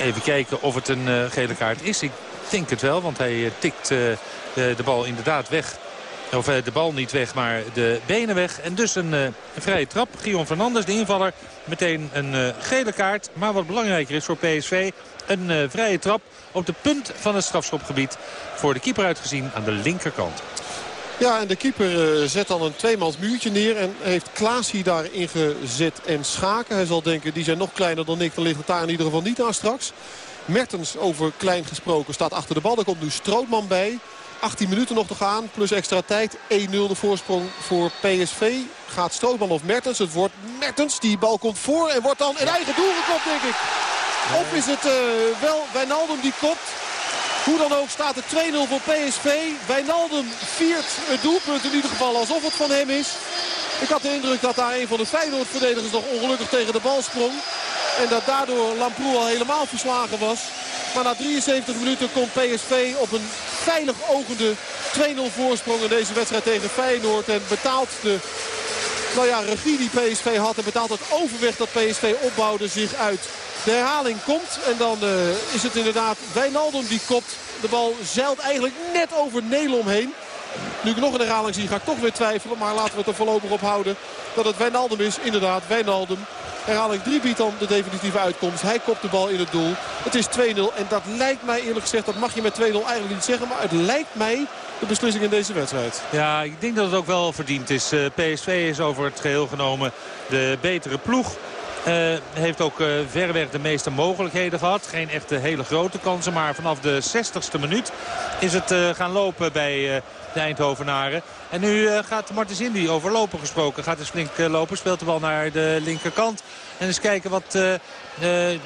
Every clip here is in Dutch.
Even kijken of het een gele kaart is. Ik denk het wel, want hij tikt de, de bal inderdaad weg of de bal niet weg, maar de benen weg. En dus een, een vrije trap. Gion Fernandes, de invaller, meteen een gele kaart. Maar wat belangrijker is voor PSV, een vrije trap op de punt van het strafschopgebied. Voor de keeper uitgezien aan de linkerkant. Ja, en de keeper uh, zet dan een tweemans muurtje neer. En heeft Klaasie daar ingezet en Schaken. Hij zal denken, die zijn nog kleiner dan ik. Dan ligt het daar in ieder geval niet aan straks. Mertens, over klein gesproken, staat achter de bal. Er komt nu Strootman bij. 18 minuten nog te gaan, plus extra tijd. 1-0 de voorsprong voor PSV. Gaat Strootman of Mertens? Het wordt Mertens. Die bal komt voor en wordt dan een eigen doel gekopt, denk ik. Of is het uh, wel Wijnaldum die kopt? Hoe dan ook staat het 2-0 voor PSV. Wijnaldum viert het doelpunt in ieder geval alsof het van hem is. Ik had de indruk dat daar een van de Feyenoord-verdedigers nog ongelukkig tegen de bal sprong. En dat daardoor Lamproe al helemaal verslagen was. Maar na 73 minuten komt PSV op een veilig ogende 2-0 voorsprong in deze wedstrijd tegen Feyenoord. En betaalt de nou ja, regie die PSV had en betaalt het overweg dat PSV opbouwde zich uit. De herhaling komt en dan uh, is het inderdaad Wijnaldum die kopt. De bal zeilt eigenlijk net over Nelom heen. Nu ik nog een herhaling zie ga ik toch weer twijfelen. Maar laten we het er voorlopig op houden dat het Wijnaldum is. Inderdaad, Wijnaldum. Herhaling 3 biedt dan de definitieve uitkomst. Hij kopt de bal in het doel. Het is 2-0 en dat lijkt mij eerlijk gezegd, dat mag je met 2-0 eigenlijk niet zeggen. Maar het lijkt mij de beslissing in deze wedstrijd. Ja, ik denk dat het ook wel verdiend is. Eh, PSV is over het geheel genomen de betere ploeg. Uh, heeft ook uh, verreweg de meeste mogelijkheden gehad. Geen echte hele grote kansen. Maar vanaf de 60ste minuut is het uh, gaan lopen bij de Eindhovenaren. En nu gaat Martens Indy over lopen gesproken. Gaat dus flink lopen. Speelt de bal naar de linkerkant. En eens kijken wat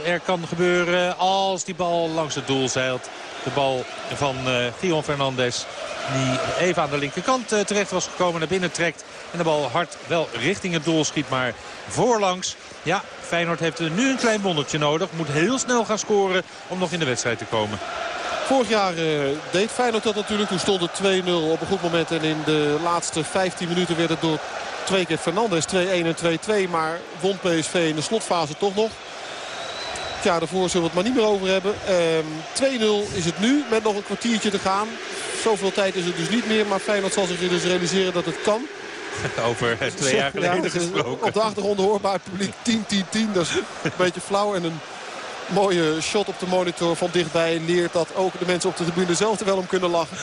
er kan gebeuren als die bal langs het doel zeilt. De bal van Gion Fernandes. Die even aan de linkerkant terecht was gekomen. Naar binnen trekt. En de bal hard wel richting het doel schiet. Maar voorlangs. Ja, Feyenoord heeft nu een klein wondertje nodig. Moet heel snel gaan scoren om nog in de wedstrijd te komen. Vorig jaar uh, deed Feyenoord dat natuurlijk. Toen stond het 2-0 op een goed moment. En in de laatste 15 minuten werd het door twee keer Fernandes 2-1 en 2-2. Maar won PSV in de slotfase toch nog. Ja, daarvoor zullen we het maar niet meer over hebben. Uh, 2-0 is het nu met nog een kwartiertje te gaan. Zoveel tijd is het dus niet meer. Maar Feyenoord zal zich dus realiseren dat het kan. Over twee jaar geleden ja, gesproken. Op de achtergrond hoorbaar publiek 10-10-10. Dat is een beetje flauw. En een mooie shot op de monitor van dichtbij leert dat ook de mensen op de tribune zelf er wel om kunnen lachen.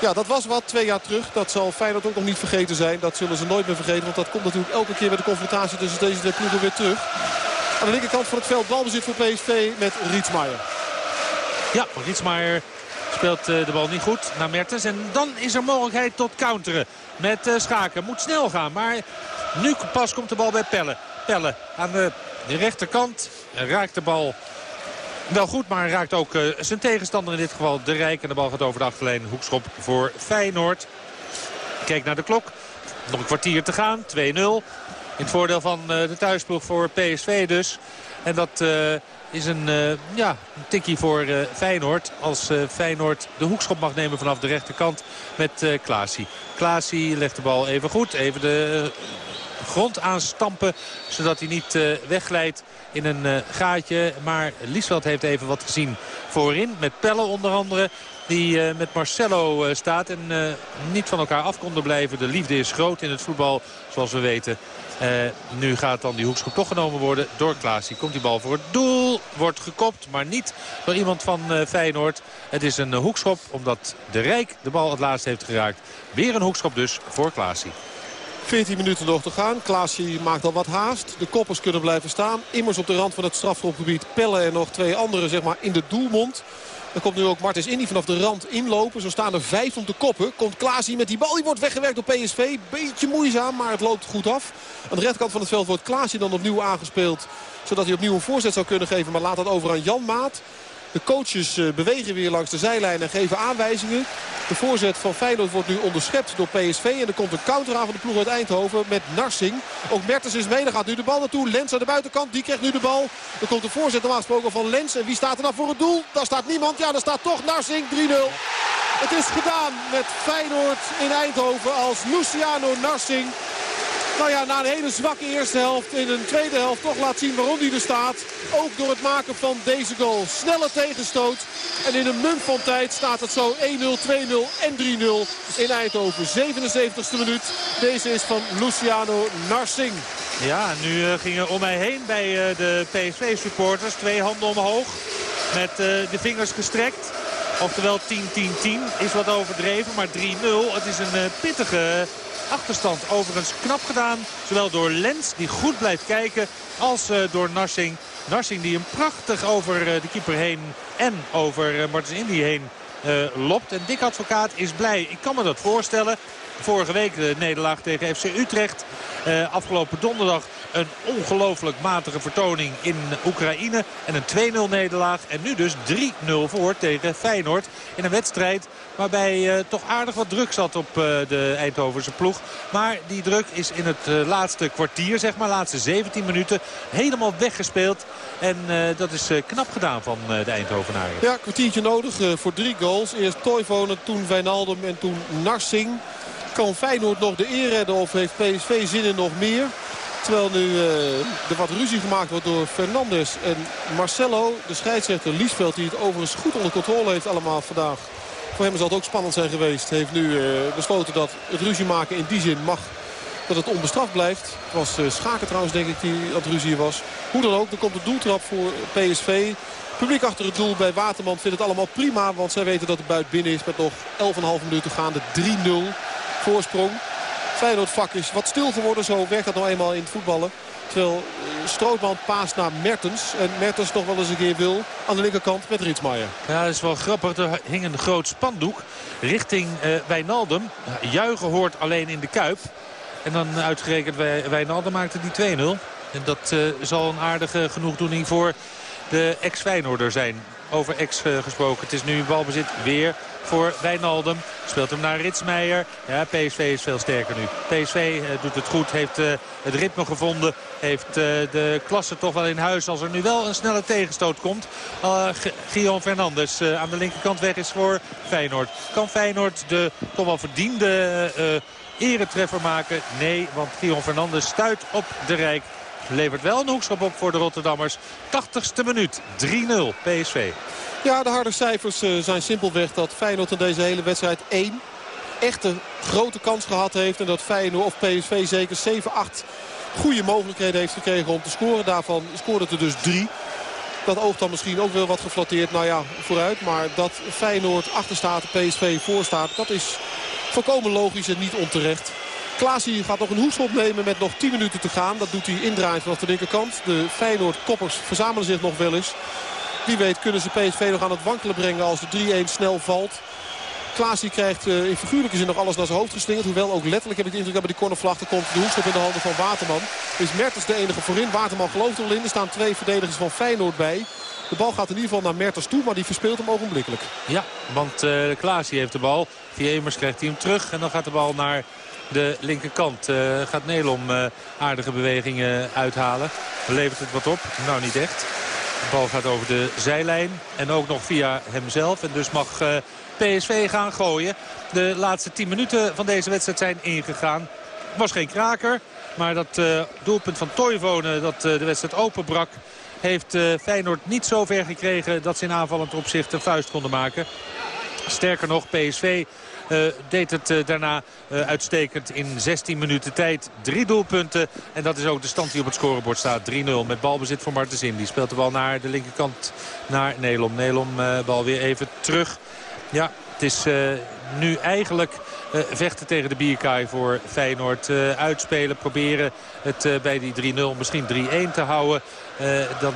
Ja, dat was wat twee jaar terug. Dat zal Feyenoord ook nog niet vergeten zijn. Dat zullen ze nooit meer vergeten. Want dat komt natuurlijk elke keer met de confrontatie tussen deze twee ploegen weer terug. Aan de linkerkant van het veld balbezit voor PSV met Rietsmaier. Ja, Rietsmaier speelt eh, de bal niet goed naar Mertens. En dan is er mogelijkheid tot counteren met eh, Schaken. Moet snel gaan, maar nu pas komt de bal bij Pelle. Pelle aan de rechterkant raakt de bal wel goed, maar raakt ook uh, zijn tegenstander in dit geval de Rijk. En de bal gaat over de achterlijn. Hoekschop voor Feyenoord. Kijk naar de klok. Nog een kwartier te gaan. 2-0. In het voordeel van uh, de thuisploeg voor PSV dus. En dat uh, is een, ja, een voor Feyenoord. Als Feyenoord de hoekschop mag nemen vanaf de rechterkant met uh, Klaasie. Klaasie legt de bal even goed. Even de grond aanstampen. Zodat hij niet wegglijdt in een gaatje. Maar Liesveld heeft even wat gezien voorin. Met Pelle onder andere. Die uh, met Marcelo uh, staat en uh, niet van elkaar af konden blijven. De liefde is groot in het voetbal, zoals we weten. Uh, nu gaat dan die hoekschop toch genomen worden door Klaasie. Komt die bal voor het doel, wordt gekopt, maar niet door iemand van uh, Feyenoord. Het is een uh, hoekschop omdat de Rijk de bal het laatst heeft geraakt. Weer een hoekschop dus voor Klaasie. 14 minuten nog te gaan. Klaasie maakt al wat haast. De koppers kunnen blijven staan. Immers op de rand van het strafschopgebied. Pellen en nog twee anderen zeg maar, in de doelmond. Dan komt nu ook Martens Indy vanaf de rand inlopen. Zo staan er vijf om te koppen. Komt Klaasie met die bal. Die wordt weggewerkt door PSV. Beetje moeizaam, maar het loopt goed af. Aan de rechterkant van het veld wordt Klaasie dan opnieuw aangespeeld. Zodat hij opnieuw een voorzet zou kunnen geven. Maar laat dat over aan Jan Maat. De coaches eh, bewegen weer langs de zijlijn en geven aanwijzingen. De voorzet van Feyenoord wordt nu onderschept door PSV. En er komt een counter aan van de ploeg uit Eindhoven met Narsing. Ook Mertens is mee. Dan gaat nu de bal naartoe. Lens aan de buitenkant. Die krijgt nu de bal. Er komt een voorzet normaal gesproken van Lens. En wie staat er nou voor het doel? Daar staat niemand. Ja, daar staat toch Narsing. 3-0. Het is gedaan met Feyenoord in Eindhoven als Luciano Narsing nou ja, na een hele zwakke eerste helft in een tweede helft toch laat zien waarom hij er staat. Ook door het maken van deze goal. Snelle tegenstoot. En in een munt van tijd staat het zo 1-0, 2-0 en 3-0 in Eindhoven. 77ste minuut. Deze is van Luciano Narsing. Ja, nu uh, gingen om mij heen bij uh, de PSV-supporters. Twee handen omhoog. Met uh, de vingers gestrekt. Oftewel 10-10-10 is wat overdreven. Maar 3-0. Het is een pittige achterstand. Overigens knap gedaan. Zowel door Lens, die goed blijft kijken, als uh, door Narsing. Narsing die hem prachtig over uh, de keeper heen en over uh, Martens Indy heen lopt. En Dick Advocaat is blij. Ik kan me dat voorstellen. Vorige week de nederlaag tegen FC Utrecht. afgelopen donderdag een ongelooflijk matige vertoning in Oekraïne. En een 2-0 nederlaag. En nu dus 3-0 voor tegen Feyenoord. In een wedstrijd waarbij uh, toch aardig wat druk zat op de Eindhovense ploeg. Maar die druk is in het laatste kwartier, zeg maar, laatste 17 minuten, helemaal weggespeeld. En dat is knap gedaan van de Eindhovenaren. Ja, kwartiertje nodig voor drie goals. Eerst Toivonen, toen Wijnaldum en toen Narsing. Kan Feyenoord nog de eer redden of heeft PSV zin in nog meer? Terwijl nu uh, er wat ruzie gemaakt wordt door Fernandes en Marcelo. De scheidsrechter Liesveld die het overigens goed onder controle heeft allemaal vandaag. Voor hem zal het ook spannend zijn geweest. Heeft nu uh, besloten dat het ruzie maken in die zin mag. Dat het onbestraft blijft. Het was uh, Schaken trouwens denk ik die dat ruzie was. Hoe dan ook, er komt de doeltrap voor PSV. Publiek achter het doel bij Waterman vindt het allemaal prima. Want zij weten dat de buit binnen is met nog 11,5 minuten gaande 3-0 voorsprong. Feyenoord vak is wat stil geworden. Zo werkt dat nou eenmaal in het voetballen. Terwijl eh, Strootman paast naar Mertens. En Mertens nog wel eens een keer wil aan de linkerkant met Ritsmaier. Ja, dat is wel grappig. Er hing een groot spandoek richting uh, Wijnaldum. Juichen hoort alleen in de Kuip. En dan uitgerekend Wijnaldum maakte die 2-0. En dat uh, zal een aardige genoegdoening voor de ex-Feyenoorder zijn. Over ex uh, gesproken. Het is nu balbezit weer voor Wijnaldum. Speelt hem naar Ritsmeijer. Ja, PSV is veel sterker nu. PSV uh, doet het goed, heeft uh, het ritme gevonden. Heeft uh, de klasse toch wel in huis als er nu wel een snelle tegenstoot komt. Guillaume Fernandes aan de linkerkant weg is voor Feyenoord. Kan Feyenoord de toch wel verdiende eretreffer maken? Nee, want Guillaume Fernandes stuit op de Rijk. Levert wel een hoekschop op voor de Rotterdammers. 80ste minuut, 3-0 PSV. Ja, de harde cijfers uh, zijn simpelweg dat Feyenoord in deze hele wedstrijd één echte grote kans gehad heeft. En dat Feyenoord of PSV zeker 7, 8 goede mogelijkheden heeft gekregen om te scoren. Daarvan scoorde het er dus drie. Dat oogt dan misschien ook wel wat geflatteerd. Nou ja, vooruit. Maar dat Feyenoord achter staat, PSV voor staat, dat is volkomen logisch en niet onterecht. Klaasie gaat nog een hoekschop nemen met nog 10 minuten te gaan. Dat doet hij indraaien vanaf de linkerkant. De Feyenoord-koppers verzamelen zich nog wel eens. Wie weet kunnen ze PSV nog aan het wankelen brengen als de 3-1 snel valt. Klaasie krijgt uh, in figuurlijke zin nog alles naar zijn hoofd geslingerd. Hoewel ook letterlijk heb ik de indruk dat bij die cornervlag. Er komt de hoekschop in de handen van Waterman. Is Mertens de enige voorin. Waterman gelooft er in. Er staan twee verdedigers van Feyenoord bij. De bal gaat in ieder geval naar Mertens toe, maar die verspeelt hem ogenblikkelijk. Ja, want uh, heeft de bal. Via Emers krijgt hij hem terug. En dan gaat de bal naar de linkerkant. Uh, gaat Nelom uh, aardige bewegingen uithalen. Levert het wat op? Nou, niet echt. De bal gaat over de zijlijn. En ook nog via hemzelf. En dus mag uh, PSV gaan gooien. De laatste 10 minuten van deze wedstrijd zijn ingegaan. Het was geen kraker. Maar dat doelpunt van Toivonen dat de wedstrijd openbrak... heeft Feyenoord niet zo ver gekregen dat ze in aanvallend opzicht een vuist konden maken. Sterker nog, PSV deed het uh, daarna uh, uitstekend in 16 minuten tijd. Drie doelpunten. En dat is ook de stand die op het scorebord staat. 3-0 met balbezit voor Martens Die speelt de bal naar de linkerkant naar Nelom. Nelom bal weer even terug. Ja, het is nu eigenlijk vechten tegen de bierkaai voor Feyenoord. Uitspelen, proberen het bij die 3-0 misschien 3-1 te houden. dan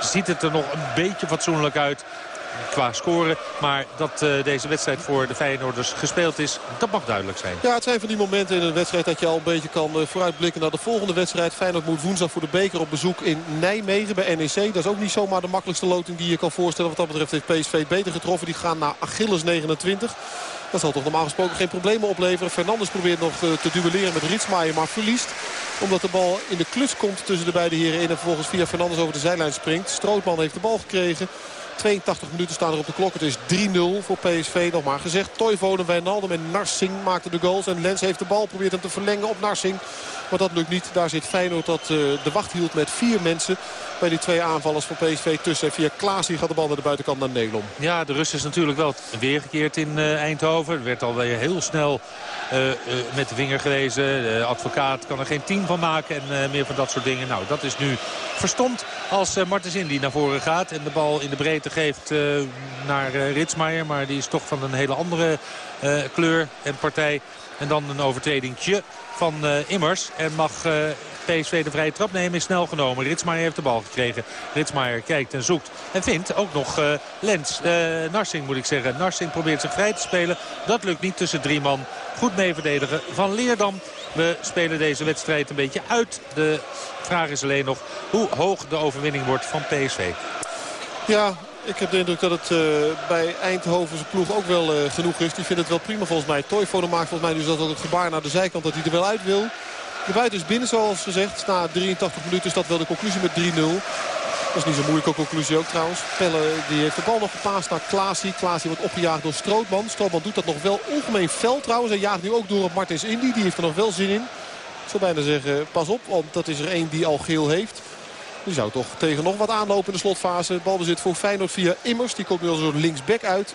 ziet het er nog een beetje fatsoenlijk uit qua scoren. Maar dat uh, deze wedstrijd voor de Feyenoorders gespeeld is, dat mag duidelijk zijn. Ja, het zijn van die momenten in een wedstrijd dat je al een beetje kan uh, vooruitblikken naar de volgende wedstrijd. Feyenoord moet woensdag voor de beker op bezoek in Nijmegen bij NEC. Dat is ook niet zomaar de makkelijkste loting die je kan voorstellen. Wat dat betreft heeft PSV beter getroffen. Die gaan naar Achilles 29. Dat zal toch normaal gesproken geen problemen opleveren. Fernandes probeert nog uh, te duelleren met Ritsmaier, maar verliest. Omdat de bal in de kluts komt tussen de beide heren in. En vervolgens via Fernandes over de zijlijn springt. Strootman heeft de bal gekregen. 82 minuten staan er op de klok. Het is 3-0 voor PSV. Nog maar gezegd. Toivonen, Wijnaldum en Narsing maakten de goals. En Lens heeft de bal. Probeert hem te verlengen op Narsing. Maar dat lukt niet. Daar zit Feyenoord dat uh, de wacht hield met vier mensen. Bij die twee aanvallers van PSV tussen. via Klaas gaat de bal naar de buitenkant naar Nelom. Ja, de rust is natuurlijk wel weergekeerd in uh, Eindhoven. Er werd alweer heel snel uh, met de vinger gewezen. De advocaat kan er geen team van maken en meer van dat soort dingen. Nou, dat is nu verstomd als Martens Indy naar voren gaat. En de bal in de breedte geeft naar Ritsmaier. Maar die is toch van een hele andere kleur en partij. En dan een overtredingtje van uh, Immers. En mag uh, PSV de vrije trap nemen. Is snel genomen. Ritsmaier heeft de bal gekregen. Ritsmaier kijkt en zoekt. En vindt ook nog uh, Lens. Narsing moet ik zeggen. Narsing probeert zich vrij te spelen. Dat lukt niet tussen drie man. Goed mee verdedigen van Leerdam. We spelen deze wedstrijd een beetje uit. De vraag is alleen nog hoe hoog de overwinning wordt van PSV. Ja, ik heb de indruk dat het uh, bij Eindhovense ploeg ook wel uh, genoeg is. Die vindt het wel prima volgens mij. Toyfonen maakt volgens mij dus dat het gebaar naar de zijkant dat hij er wel uit wil. De buiten is binnen zoals gezegd. Na 83 minuten is dat wel de conclusie met 3-0. Dat is niet zo'n moeilijke conclusie ook trouwens. Pelle die heeft de bal nog gepaast naar Klaasie. Klaasie wordt opgejaagd door Strootman. Strootman doet dat nog wel ongemeen fel trouwens. Hij jaagt nu ook door op Martins Indy. Die heeft er nog wel zin in. Ik zou bijna zeggen, pas op, want dat is er één die al geel heeft. Die zou toch tegen nog wat aanlopen in de slotfase. Balbezit voor Feyenoord via Immers. Die komt nu als een linksback uit.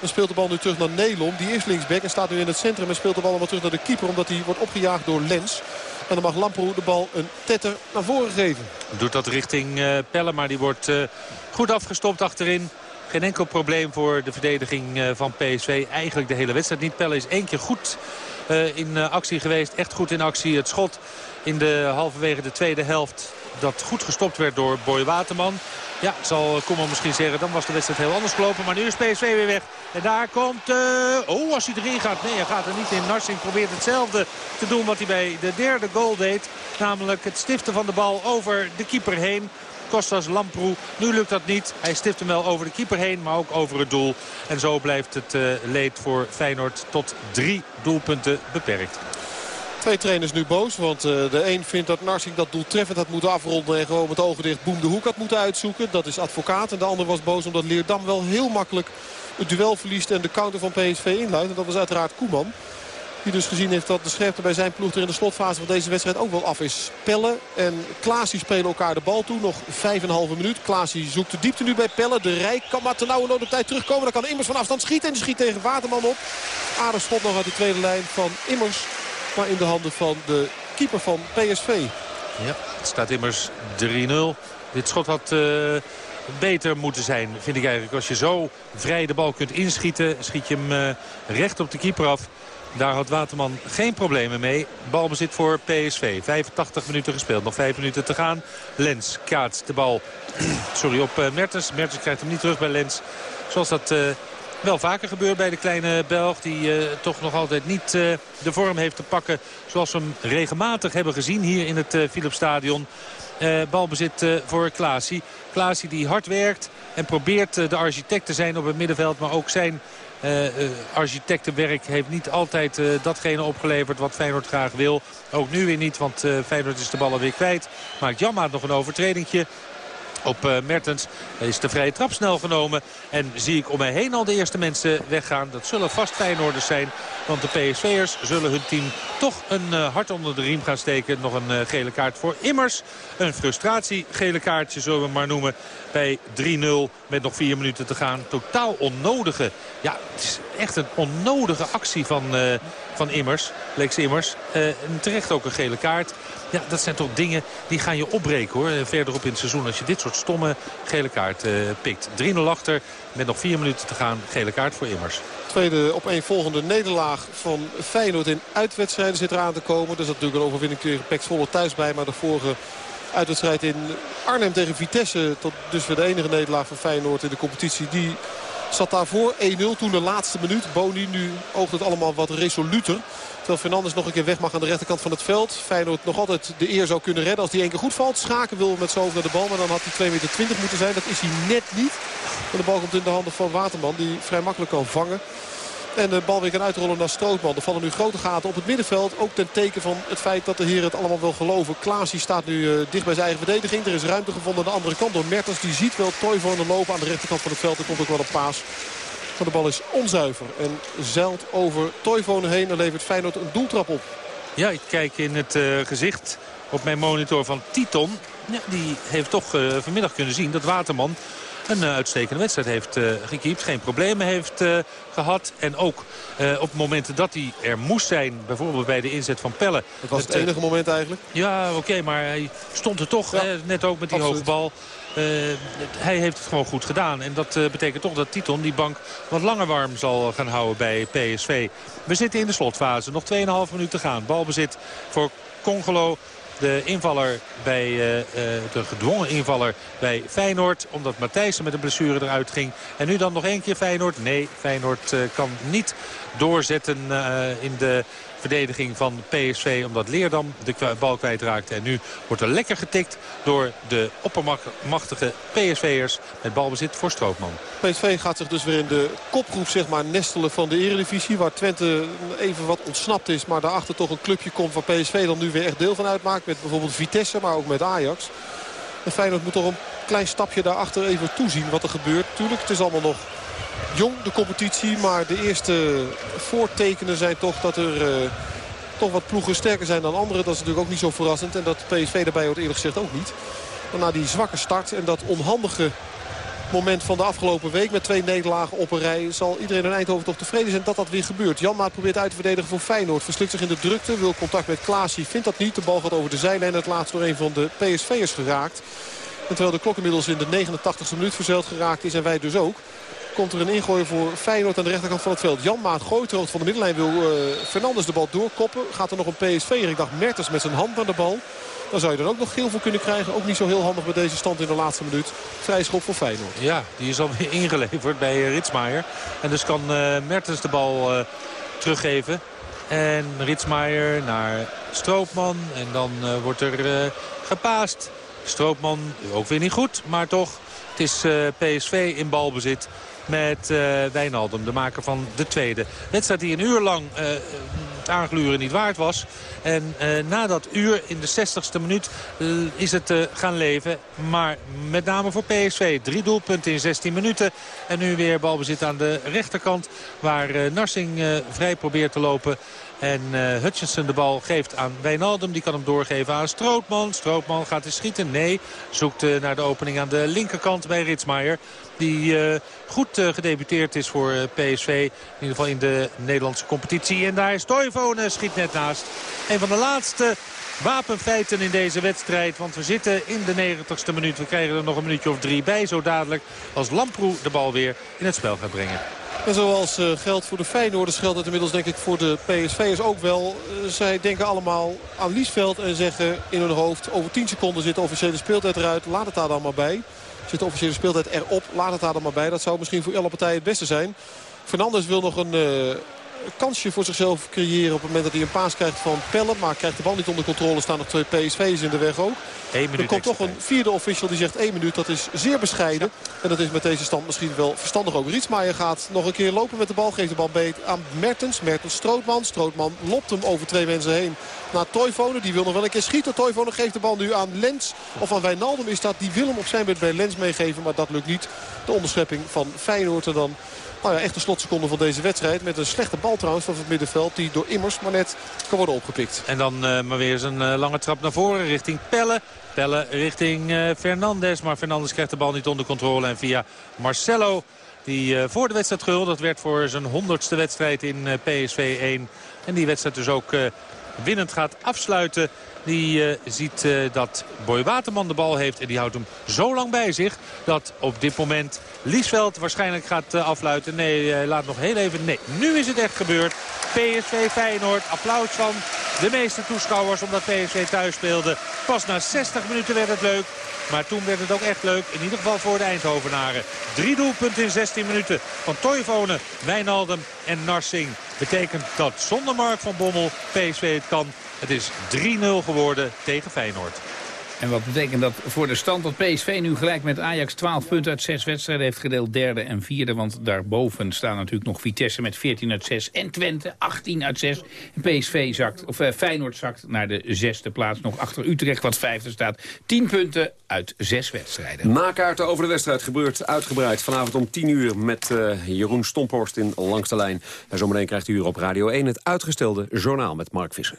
Dan speelt de bal nu terug naar Nelom. Die is linksback en staat nu in het centrum. En speelt de bal allemaal terug naar de keeper. Omdat hij wordt opgejaagd door Lens. En dan mag Lamproe de bal een tetter naar voren geven. Doet dat richting uh, Pelle. Maar die wordt uh, goed afgestopt achterin. Geen enkel probleem voor de verdediging uh, van PSV. Eigenlijk de hele wedstrijd niet. Pelle is één keer goed in actie geweest. Echt goed in actie. Het schot in de halverwege de tweede helft dat goed gestopt werd door Boy Waterman. Ja, zal Koeman misschien zeggen, dan was de wedstrijd heel anders gelopen. Maar nu is PSV weer weg. En daar komt... Uh... Oh, als hij erin gaat. Nee, hij gaat er niet in. Narsing probeert hetzelfde te doen wat hij bij de derde goal deed. Namelijk het stiften van de bal over de keeper heen. Kostas Lamproe. Nu lukt dat niet. Hij stift hem wel over de keeper heen, maar ook over het doel. En zo blijft het uh, leed voor Feyenoord tot drie doelpunten beperkt. Twee trainers nu boos, want uh, de een vindt dat Narsing dat doeltreffend had moeten afronden... en gewoon met ogen dicht boem de hoek had moeten uitzoeken. Dat is advocaat. En de ander was boos omdat Leerdam wel heel makkelijk het duel verliest... en de counter van PSV inluidt. En dat was uiteraard Koeman. Die dus gezien heeft dat de scherpte bij zijn ploeg er in de slotfase van deze wedstrijd ook wel af is. Pelle en Klaasie spelen elkaar de bal toe. Nog 5,5 minuut. Klaasie zoekt de diepte nu bij Pelle. De Rijk kan maar ten nauwe nood op tijd terugkomen. Dan kan Immers van afstand schieten. En die schiet tegen Waterman op. Aardig schot nog uit de tweede lijn van Immers. Maar in de handen van de keeper van PSV. Ja, het staat immers 3-0. Dit schot had uh, beter moeten zijn, vind ik eigenlijk. Als je zo vrij de bal kunt inschieten, schiet je hem uh, recht op de keeper af. Daar had Waterman geen problemen mee. Balbezit voor PSV. 85 minuten gespeeld. Nog 5 minuten te gaan. Lens kaatst de bal sorry, op uh, Mertens. Mertens krijgt hem niet terug bij Lens. Zoals dat uh, wel vaker gebeurt bij de kleine Belg. Die uh, toch nog altijd niet de vorm heeft te pakken zoals we hem regelmatig hebben gezien hier in het Philipsstadion. balbezit voor Klaasie. Klaasie die hard werkt en probeert de architect te zijn op het middenveld. Maar ook zijn architectenwerk heeft niet altijd datgene opgeleverd wat Feyenoord graag wil. Ook nu weer niet, want Feyenoord is de bal alweer kwijt. Maakt Jan nog een overtredingje op uh, Mertens. Is de vrije trap snel genomen. En zie ik om mij heen al de eerste mensen weggaan. Dat zullen vast Feyenoorders zijn. Want de PSV'ers zullen hun team toch een uh, hart onder de riem gaan steken. Nog een uh, gele kaart voor Immers. Een frustratie gele kaartje zullen we maar noemen. Bij 3-0 met nog vier minuten te gaan. Totaal onnodige. Ja, het is echt een onnodige actie van, van Immers. Lex Immers. en terecht ook een gele kaart. Ja, dat zijn toch dingen die gaan je opbreken hoor. Verderop in het seizoen als je dit soort stomme gele kaart uh, pikt. 3-0 achter met nog vier minuten te gaan. Gele kaart voor Immers. Tweede op een volgende nederlaag van Feyenoord in uitwedstrijden zit eraan te komen. Dus natuurlijk een overwinning tegen Pek Zwolle thuis bij. Maar de vorige uitwedstrijd in Arnhem tegen Vitesse. Tot dus weer de enige nederlaag van Feyenoord in de competitie. Die zat daarvoor 1-0 toen de laatste minuut. Boni nu oogt het allemaal wat resoluter. Terwijl Fernandes nog een keer weg mag aan de rechterkant van het veld. Feyenoord nog altijd de eer zou kunnen redden als die één keer goed valt. Schaken wil met z'n naar de bal. Maar dan had hij 2,20 meter moeten zijn. Dat is hij net niet. En de bal komt in de handen van Waterman. Die vrij makkelijk kan vangen. En de bal weer kan uitrollen naar Strootman. Er vallen nu grote gaten op het middenveld. Ook ten teken van het feit dat de heren het allemaal wel geloven. Klaas staat nu uh, dicht bij zijn eigen verdediging. Er is ruimte gevonden aan de andere kant door Mertens. Die ziet wel Toivonen lopen aan de rechterkant van het veld. Er komt ook wel een paas. Maar de bal is onzuiver en zeilt over Toivonen heen. En levert Feyenoord een doeltrap op. Ja, ik kijk in het uh, gezicht op mijn monitor van Titon. Ja, die heeft toch uh, vanmiddag kunnen zien dat Waterman een uh, uitstekende wedstrijd heeft uh, gekiept. Geen problemen heeft uh, gehad. En ook op momenten dat hij er moest zijn. Bijvoorbeeld bij de inzet van Pelle. Dat was het, enige moment eigenlijk? Ja, oké. Okay, maar hij stond er toch. Ja, net ook met die absoluut. hoge bal. hij heeft het gewoon goed gedaan. En dat betekent toch dat Titon die bank wat langer warm zal gaan houden bij PSV. We zitten in de slotfase. Nog 2,5 minuten te gaan. Balbezit voor Congolo. De invaller bij uh, de gedwongen invaller bij Feyenoord. Omdat Matthijssen met een blessure eruit ging. En nu dan nog één keer Feyenoord. Nee, Feyenoord uh, kan niet doorzetten in de verdediging van PSV. Omdat Leerdam de bal kwijtraakte. En nu wordt er lekker getikt door de oppermachtige PSV'ers. Met balbezit voor Stroopman. PSV gaat zich dus weer in de kopgroep zeg maar, nestelen van de Eredivisie. Waar Twente even wat ontsnapt is. Maar daarachter toch een clubje komt waar PSV dan nu weer echt deel van uitmaakt. Met bijvoorbeeld Vitesse, maar ook met Ajax. En Feyenoord moet toch een klein stapje daarachter even toezien wat er gebeurt. Tuurlijk, het is allemaal nog jong, de competitie. Maar de eerste voortekenen zijn toch dat er uh, toch wat ploegen sterker zijn dan anderen. Dat is natuurlijk ook niet zo verrassend. En dat PSV daarbij wordt eerlijk gezegd ook niet. Maar na die zwakke start en dat onhandige moment van de afgelopen week... met twee nederlagen op een rij... zal iedereen in Eindhoven toch tevreden zijn dat dat weer gebeurt. Janmaat probeert uit te verdedigen voor Feyenoord. Verslikt zich in de drukte, wil contact met Klaasie. Vindt dat niet. De bal gaat over de zijlijn. Het laatst door een van de PSV'ers geraakt. Terwijl de klok inmiddels in de 89e minuut verzeild geraakt is en wij dus ook komt er een ingooi voor Feyenoord aan de rechterkant van het veld. Jan Maat gooit er van de middenlijn. Wil uh, Fernandes de bal doorkoppen. Gaat er nog een PSV. Ik dacht Mertens met zijn hand aan de bal. Dan zou je er ook nog geel voor kunnen krijgen. Ook niet zo heel handig bij deze stand in de laatste minuut. Vrij schop voor Feyenoord. Ja, die is alweer ingeleverd bij Ritsmaier. En dus kan uh, Mertens de bal uh, teruggeven. En Ritsmaier naar Stroopman. En dan wordt er gepaast. Stroopman ook weer niet goed, maar toch. Het is PSV in balbezit met uh, Wijnaldum, de maker van de tweede. Wedstrijd die een uur lang uh, het aangluren niet waard was. En uh, na dat uur in de 60ste minuut is het gaan leven. Maar met name voor PSV. Drie doelpunten in 16 minuten. En nu weer balbezit aan de rechterkant. Waar Narsing vrij probeert te lopen. En uh, Hutchinson de bal geeft aan Wijnaldum. Die kan hem doorgeven aan Strootman. Strootman gaat hij schieten. Nee, zoekt naar de opening aan de linkerkant bij Ritsmaier. Die goed gedebuteerd is voor PSV. In ieder geval in de Nederlandse competitie. En daar is Toivonen, schiet net naast. Een van de laatste wapenfeiten in deze wedstrijd. Want we zitten in de 90ste minuut. We krijgen er nog een minuutje of drie bij. Zo dadelijk als Lamproe de bal weer in het spel gaat brengen. En zoals geldt voor de Feyenoorders geldt het inmiddels denk ik voor de PSV'ers ook wel. Zij denken allemaal aan Liesveld en zeggen in hun hoofd... over 10 seconden zit de officiële speeltijd eruit. Laat het daar dan maar bij. Zit de officiële speeltijd erop. Laat het daar dan maar bij. Dat zou misschien voor alle partijen het beste zijn. Fernandes wil nog een, uh, kansje voor zichzelf creëren op het moment dat hij een paas krijgt van Pellen. Maar krijgt de bal niet onder controle. Staan nog twee PSV's in de weg ook. Er komt toch een vierde official die zegt één minuut. Dat is zeer bescheiden. En dat is met deze stand misschien wel verstandig ook. Rietsmaier gaat nog een keer lopen met de bal. Geeft de bal beet aan Mertens. Mertens Strootman. Strootman lopt hem over twee mensen heen naar Toivonen. Die wil nog wel een keer schieten. Toivonen geeft de bal nu aan Lens. Of aan Wijnaldum is dat. Die wil hem op zijn beurt bij Lens meegeven. Maar dat lukt niet. De onderschepping van Feyenoord er dan nou ja, echt de slotseconde van deze wedstrijd. Met een slechte bal trouwens van het middenveld. Die door Immers maar net kan worden opgepikt. En dan uh, maar weer eens een uh, lange trap naar voren richting Pelle. Pelle richting uh, Fernandes. Maar Fernandes krijgt de bal niet onder controle. En via Marcelo, die voor de wedstrijd gehuldigd werd voor zijn honderdste wedstrijd in PSV 1. En die wedstrijd dus ook winnend gaat afsluiten. Die uh, ziet uh, dat Boy Waterman de bal heeft. En die houdt hem zo lang bij zich. Dat op dit moment Liesveld waarschijnlijk gaat uh, afluiten. Nee, laat nog heel even. Nee, nu is het echt gebeurd. PSV Feyenoord. Applaus van de meeste toeschouwers omdat PSV thuis speelde. Pas na 60 minuten werd het leuk. Maar toen werd het ook echt leuk. In ieder geval voor de Eindhovenaren. Drie doelpunten in 16 minuten van Toivonen, Wijnaldum en Narsing. Betekent dat zonder Mark van Bommel PSV het kan. Het is 3-0 geworden tegen Feyenoord. En wat betekent dat voor de stand dat PSV nu gelijk met Ajax 12 punten uit 6 wedstrijden heeft gedeeld derde en vierde. Want daarboven staan natuurlijk nog Vitesse met 14 uit 6 en Twente 18 uit 6. En PSV zakt, of uh, Feyenoord zakt naar de zesde plaats. Nog achter Utrecht wat vijfde staat. 10 punten uit 6 wedstrijden. Nakaarten over de wedstrijd gebeurt uitgebreid vanavond om 10 uur met uh, Jeroen Stomphorst in Langs de Lijn. En zometeen krijgt u op Radio 1 het uitgestelde journaal met Mark Visser.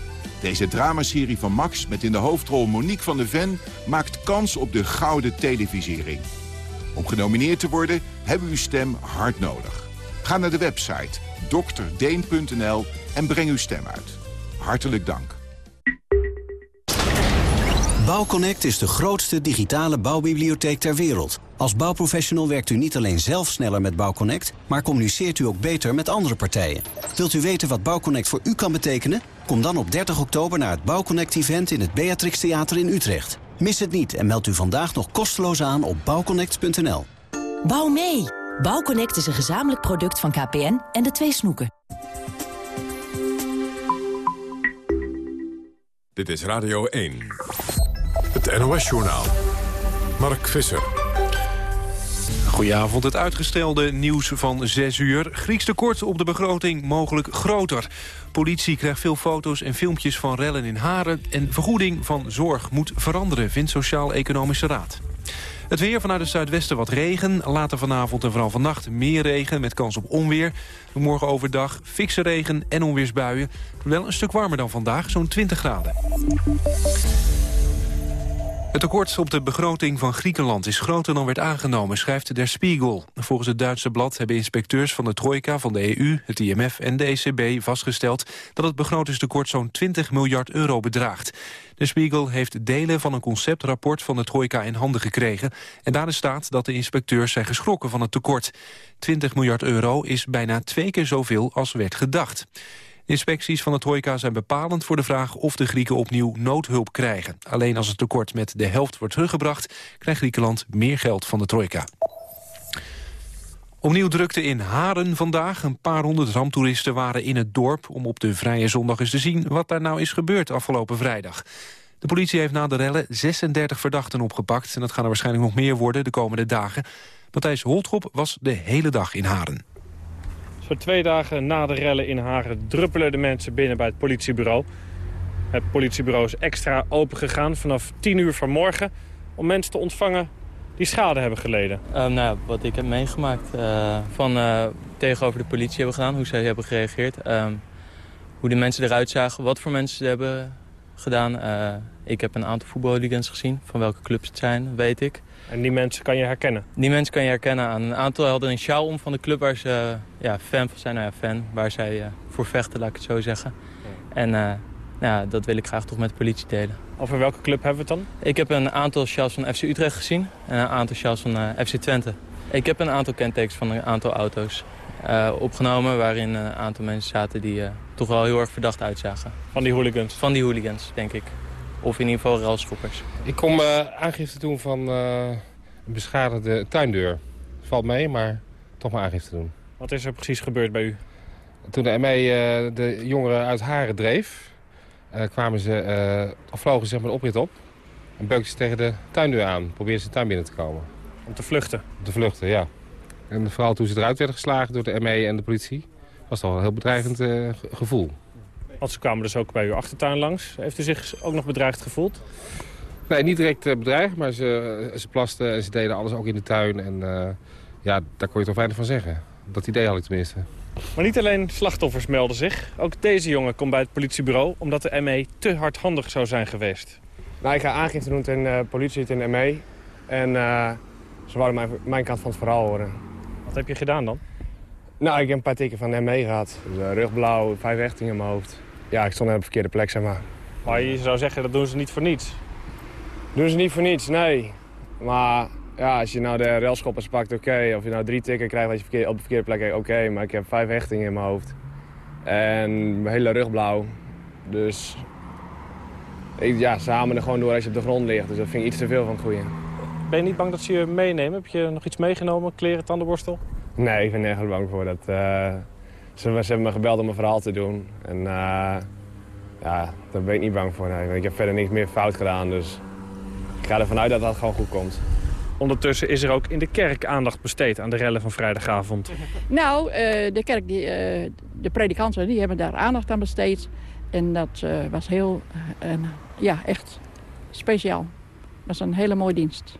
Deze dramaserie van Max met in de hoofdrol Monique van de Ven... maakt kans op de gouden televisiering. Om genomineerd te worden hebben we uw stem hard nodig. Ga naar de website drdeen.nl en breng uw stem uit. Hartelijk dank. Bouwconnect is de grootste digitale bouwbibliotheek ter wereld. Als bouwprofessional werkt u niet alleen zelf sneller met Bouwconnect... maar communiceert u ook beter met andere partijen. Wilt u weten wat Bouwconnect voor u kan betekenen? Kom dan op 30 oktober naar het Bouwconnect-event in het Beatrix Theater in Utrecht. Mis het niet en meld u vandaag nog kosteloos aan op bouwconnect.nl. Bouw mee! Bouwconnect is een gezamenlijk product van KPN en de twee snoeken. Dit is Radio 1. Het NOS-journaal. Mark Visser. Goedenavond, het uitgestelde nieuws van 6 uur. Grieks tekort op de begroting mogelijk groter. Politie krijgt veel foto's en filmpjes van rellen in Haren... en vergoeding van zorg moet veranderen, vindt Sociaal-Economische Raad. Het weer vanuit het zuidwesten wat regen. Later vanavond en vooral vannacht meer regen met kans op onweer. Morgen overdag fikse regen en onweersbuien. Wel een stuk warmer dan vandaag, zo'n 20 graden. Het tekort op de begroting van Griekenland is groter dan werd aangenomen, schrijft Der Spiegel. Volgens het Duitse blad hebben inspecteurs van de Trojka, van de EU, het IMF en de ECB vastgesteld dat het begrotingstekort zo'n 20 miljard euro bedraagt. De Spiegel heeft delen van een conceptrapport van de Trojka in handen gekregen. En daarin staat dat de inspecteurs zijn geschrokken van het tekort. 20 miljard euro is bijna twee keer zoveel als werd gedacht. Inspecties van de trojka zijn bepalend voor de vraag of de Grieken opnieuw noodhulp krijgen. Alleen als het tekort met de helft wordt teruggebracht, krijgt Griekenland meer geld van de trojka. Opnieuw drukte in Haren vandaag. Een paar honderd ramtoeristen waren in het dorp... om op de vrije zondag eens te zien wat daar nou is gebeurd afgelopen vrijdag. De politie heeft na de rellen 36 verdachten opgepakt... en dat gaan er waarschijnlijk nog meer worden de komende dagen. Matthijs Holtrop was de hele dag in Haren. Zo twee dagen na de rellen in Haren druppelen de mensen binnen bij het politiebureau. Het politiebureau is extra open gegaan vanaf 10 uur vanmorgen... om mensen te ontvangen die schade hebben geleden. Um, nou, wat ik heb meegemaakt uh, van uh, tegenover de politie hebben gedaan, hoe zij hebben gereageerd. Um, hoe de mensen eruit zagen, wat voor mensen ze hebben gedaan. Uh, ik heb een aantal voetbalhooligans gezien, van welke clubs het zijn, weet ik. En die mensen kan je herkennen? Die mensen kan je herkennen aan een aantal hadden een sjaal om van de club waar ze ja, fan van zijn. Nou ja, fan, waar zij voor vechten, laat ik het zo zeggen. Ja. En ja, dat wil ik graag toch met de politie delen. Over welke club hebben we het dan? Ik heb een aantal shells van FC Utrecht gezien en een aantal shells van FC Twente. Ik heb een aantal kentekens van een aantal auto's uh, opgenomen... waarin een aantal mensen zaten die uh, toch wel heel erg verdacht uitzagen. Van die hooligans? Van die hooligans, denk ik. Of in ieder geval relschoppers. Ik kom aangifte doen van een beschadigde tuindeur. Valt mee, maar toch maar aangifte doen. Wat is er precies gebeurd bij u? Toen de ME de jongeren uit Haren dreef uh, kwamen ze, uh, of vlogen ze zeg maar de oprit op. En beukten ze tegen de tuindeur aan. Probeerden ze de tuin binnen te komen. Om te vluchten? Om te vluchten, ja. En vooral toen ze eruit werden geslagen door de ME en de politie... was toch wel een heel bedreigend uh, gevoel. Want ze kwamen dus ook bij uw achtertuin langs. Heeft u zich ook nog bedreigd gevoeld? Nee, niet direct bedreigd, maar ze, ze plasten en ze deden alles ook in de tuin. En ja, daar kon je toch weinig van zeggen. Dat idee had ik tenminste. Maar niet alleen slachtoffers melden zich. Ook deze jongen komt bij het politiebureau omdat de ME te hardhandig zou zijn geweest. Nou, ik ga aangifte doen ten uh, politie, ten ME. En uh, ze wilden mijn, mijn kant van het verhaal horen. Wat heb je gedaan dan? Nou, ik heb een paar tikken van de ME gehad. Dus, uh, rugblauw, vijf hechtingen in mijn hoofd. Ja, ik stond op de verkeerde plek, zeg maar. Maar je zou zeggen, dat doen ze niet voor niets. Doen ze niet voor niets, nee. Maar ja, als je nou de railschoppers pakt, oké. Of je nou drie tikken krijgt dat je op de verkeerde plek oké. maar ik heb vijf hechtingen in mijn hoofd. En mijn hele rug blauw. Dus ik, ja, samen er gewoon door als je op de grond ligt. Dus dat vind ik iets te veel van het goede. Ben je niet bang dat ze je meenemen? Heb je nog iets meegenomen? Kleren, tandenborstel? Nee, ik ben nergens bang voor. Dat, uh, ze, ze, hebben me gebeld om een verhaal te doen. En uh, ja, daar ben ik niet bang voor. Nee. Ik heb verder niks meer fout gedaan, dus ik ga ervan uit dat dat gewoon goed komt. Ondertussen is er ook in de kerk aandacht besteed aan de rellen van vrijdagavond. Nou, uh, de kerk, die, de predikanten, die hebben daar aandacht aan besteed. En dat was heel, ja, echt speciaal. Dat is een hele mooie dienst.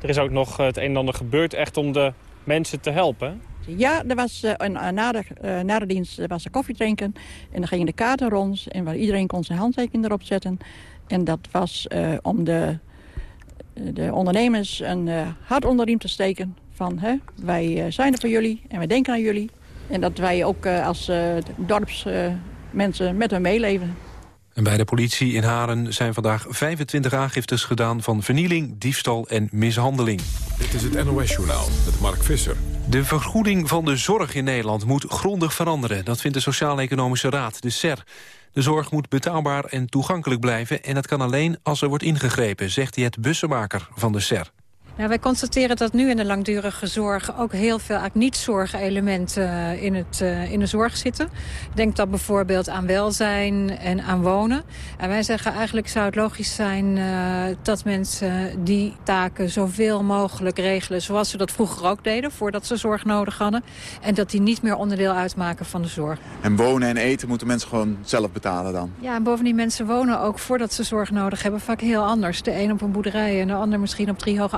Er is ook nog het een en ander gebeurd echt om de mensen te helpen. Ja, er was, uh, een, na, de, uh, na de dienst was er koffie drinken. En dan gingen de kaarten rond. En waar iedereen kon zijn handtekening erop zetten. En dat was om de, de ondernemers een hart onder riem te steken. Van, hè, wij zijn er voor jullie en wij denken aan jullie. En dat wij ook als dorpsmensen met hen meeleven. En bij de politie in Haren zijn vandaag 25 aangiftes gedaan... van vernieling, diefstal en mishandeling. Dit is het NOS-journaal met Mark Visser. De vergoeding van de zorg in Nederland moet grondig veranderen. Dat vindt de Sociaal-Economische Raad, de SER. De zorg moet betaalbaar en toegankelijk blijven... en dat kan alleen als er wordt ingegrepen, zegt Jet Bussemaker van de SER. Ja, wij constateren dat nu in de langdurige zorg ook heel veel niet-zorgelementen eh, in, het, uh, in de zorg zitten. Denk dan bijvoorbeeld aan welzijn en aan wonen. En wij zeggen eigenlijk zou het logisch zijn uh, dat mensen die taken zoveel mogelijk regelen zoals ze dat vroeger ook deden voordat ze zorg nodig hadden. En dat die niet meer onderdeel uitmaken van de zorg. En wonen en eten moeten mensen gewoon zelf betalen dan? Ja, en bovendien mensen wonen ook voordat ze zorg nodig hebben vaak heel anders. De een op een boerderij en de ander misschien op driehoog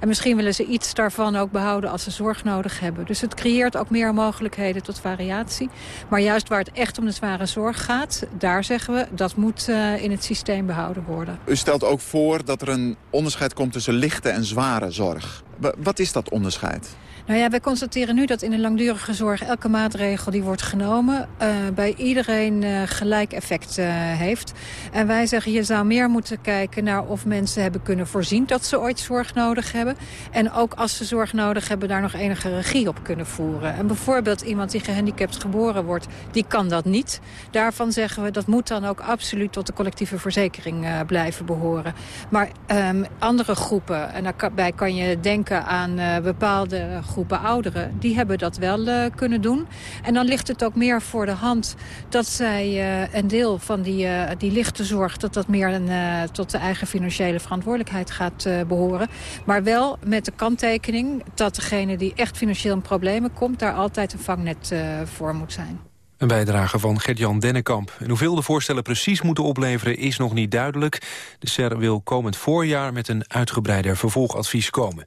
En misschien willen ze iets daarvan ook behouden als ze zorg nodig hebben. Dus het creëert ook meer mogelijkheden tot variatie. Maar juist waar het echt om de zware zorg gaat... daar zeggen we, dat moet uh, in het systeem behouden worden. U stelt ook voor dat er een onderscheid komt tussen lichte en zware zorg. Wat is dat onderscheid? Nou ja, wij constateren nu dat in de langdurige zorg elke maatregel die wordt genomen... Uh, bij iedereen uh, gelijk effect uh, heeft. En wij zeggen je zou meer moeten kijken naar of mensen hebben kunnen voorzien... dat ze ooit zorg nodig hebben. En ook als ze zorg nodig hebben daar nog enige regie op kunnen voeren. En bijvoorbeeld iemand die gehandicapt geboren wordt, die kan dat niet. Daarvan zeggen we dat moet dan ook absoluut tot de collectieve verzekering blijven behoren. Maar um, andere groepen, en daarbij kan je denken aan bepaalde groepen ouderen, die hebben dat wel uh, kunnen doen. En dan ligt het ook meer voor de hand dat zij uh, een deel van die, die lichte zorg... dat dat meer een, tot de eigen financiële verantwoordelijkheid gaat behoren. Maar wel met de kanttekening dat degene die echt financieel in problemen komt... daar altijd een vangnet voor moet zijn. Een bijdrage van Gert-Jan Dennekamp. En hoeveel de voorstellen precies moeten opleveren is nog niet duidelijk. De SER wil komend voorjaar met een uitgebreider vervolgadvies komen.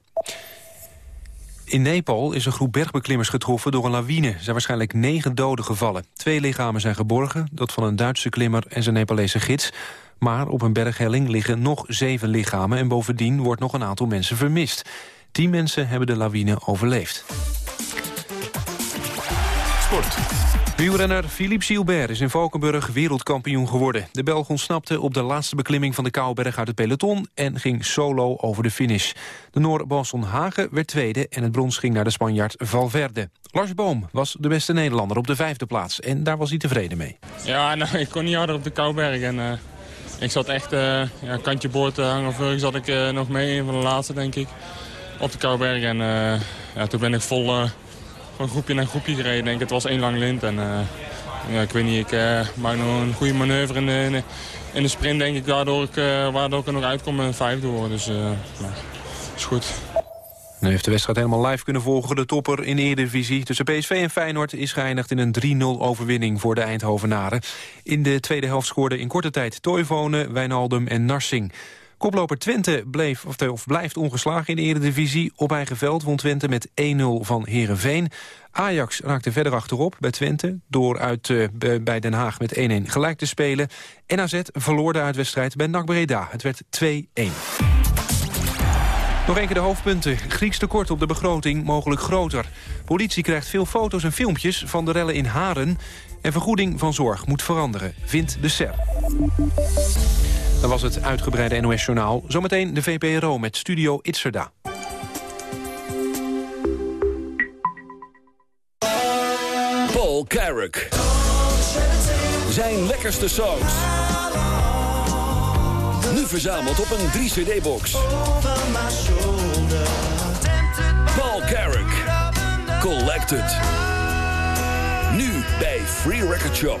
In Nepal is een groep bergbeklimmers getroffen door een lawine. Er zijn waarschijnlijk negen doden gevallen. Twee lichamen zijn geborgen, dat van een Duitse klimmer en zijn Nepalese gids. Maar op een berghelling liggen nog zeven lichamen... en bovendien wordt nog een aantal mensen vermist. Tien mensen hebben de lawine overleefd. Sport. Wielrenner Philippe Gilbert is in Valkenburg wereldkampioen geworden. De Belg ontsnapte op de laatste beklimming van de Kouwberg uit het peloton... en ging solo over de finish. De Noor Basson Hagen werd tweede en het brons ging naar de Spanjaard Valverde. Lars Boom was de beste Nederlander op de vijfde plaats en daar was hij tevreden mee. Ja, nou, ik kon niet harder op de Kouwberg en uh, ik zat echt uh, ja, kantje boord te hangen. Of zat ik uh, nog mee, een van de laatste denk ik, op de Kouwberg. En ja, toen ben ik vol van groepje naar groepje gereden. Denk. Het was één lang lint. En, uh, ja, ik weet niet, ik uh, maak nog een goede manoeuvre in de, in de, sprint, denk ik, waardoor ik, uh, waardoor ik er nog uitkom een vijfde worden. Dus is goed. Nu heeft de wedstrijd helemaal live kunnen volgen. De topper in de Eredivisie tussen PSV en Feyenoord is geëindigd in een 3-0 overwinning voor de Eindhovenaren. In de tweede helft scoorden in korte tijd Toivonen, Wijnaldum en Narsing. Koploper Twente bleef, of, of blijft ongeslagen in de eredivisie. Op eigen veld won Twente met 1-0 van Herenveen. Ajax raakte verder achterop bij Twente... door uit, uh, bij Den Haag met 1-1 gelijk te spelen. En AZ verloor de uitwedstrijd bij NAC Breda. Het werd 2-1. Nog een keer de hoofdpunten. Grieks tekort op de begroting mogelijk groter. Politie krijgt veel foto's en filmpjes van de rellen in Haren. En vergoeding van zorg moet veranderen, vindt de SER. Dan was het uitgebreide NOS-journaal. Zometeen de VPRO met Studio Itzerda. Paul Carrick. Zijn lekkerste songs. Nu verzameld op een 3-cd-box. Paul Carrick. Collected. Nu bij Free Record Shop.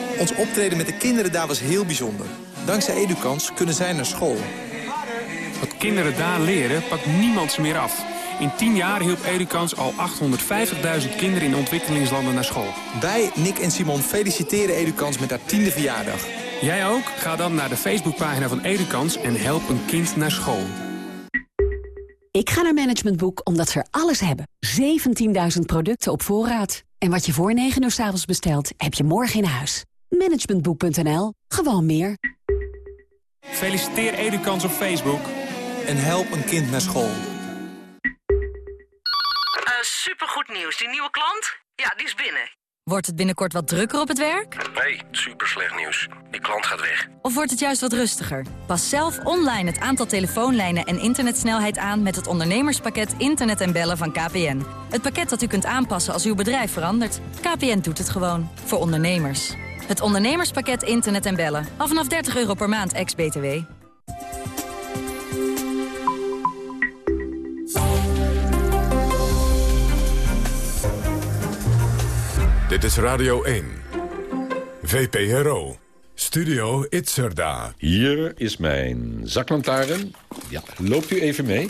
Ons optreden met de kinderen daar was heel bijzonder. Dankzij Edukans kunnen zij naar school. Wat kinderen daar leren, pakt niemand ze meer af. In 10 jaar hielp Edukans al 850.000 kinderen in ontwikkelingslanden naar school. Wij, Nick en Simon, feliciteren Edukans met haar tiende verjaardag. Jij ook? Ga dan naar de Facebookpagina van Edukans en help een kind naar school. Ik ga naar Management Boek omdat ze er alles hebben. 17.000 producten op voorraad. En wat je voor 9 uur s avonds bestelt, heb je morgen in huis. Managementboek.nl. Gewoon meer. Feliciteer Edukans op Facebook. En help een kind naar school. Uh, supergoed nieuws. Die nieuwe klant? Ja, die is binnen. Wordt het binnenkort wat drukker op het werk? Nee, super slecht nieuws. Die klant gaat weg. Of wordt het juist wat rustiger? Pas zelf online het aantal telefoonlijnen en internetsnelheid aan... met het ondernemerspakket Internet en Bellen van KPN. Het pakket dat u kunt aanpassen als uw bedrijf verandert. KPN doet het gewoon. Voor ondernemers. Het ondernemerspakket Internet en Bellen. Al vanaf 30 euro per maand, ex-BTW. Dit is Radio 1. VPRO. Studio Itzerda. Hier is mijn zaklantaarn. Ja, loopt u even mee.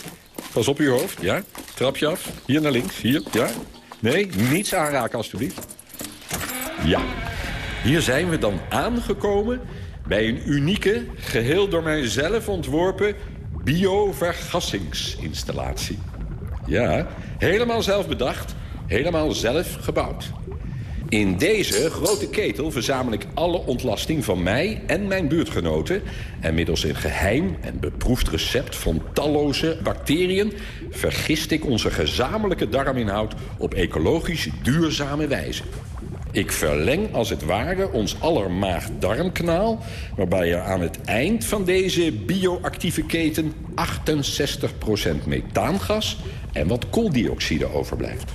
Pas op uw hoofd, ja. Trapje af. Hier naar links, hier, ja. Nee, niets aanraken alstublieft. Ja, hier zijn we dan aangekomen bij een unieke, geheel door mijzelf ontworpen biovergassingsinstallatie. Ja, helemaal zelf bedacht, helemaal zelf gebouwd. In deze grote ketel verzamel ik alle ontlasting van mij en mijn buurtgenoten... en middels een geheim en beproefd recept van talloze bacteriën... vergist ik onze gezamenlijke darminhoud op ecologisch duurzame wijze. Ik verleng als het ware ons aller maag-darmkanaal... waarbij er aan het eind van deze bioactieve keten 68% methaangas en wat kooldioxide overblijft.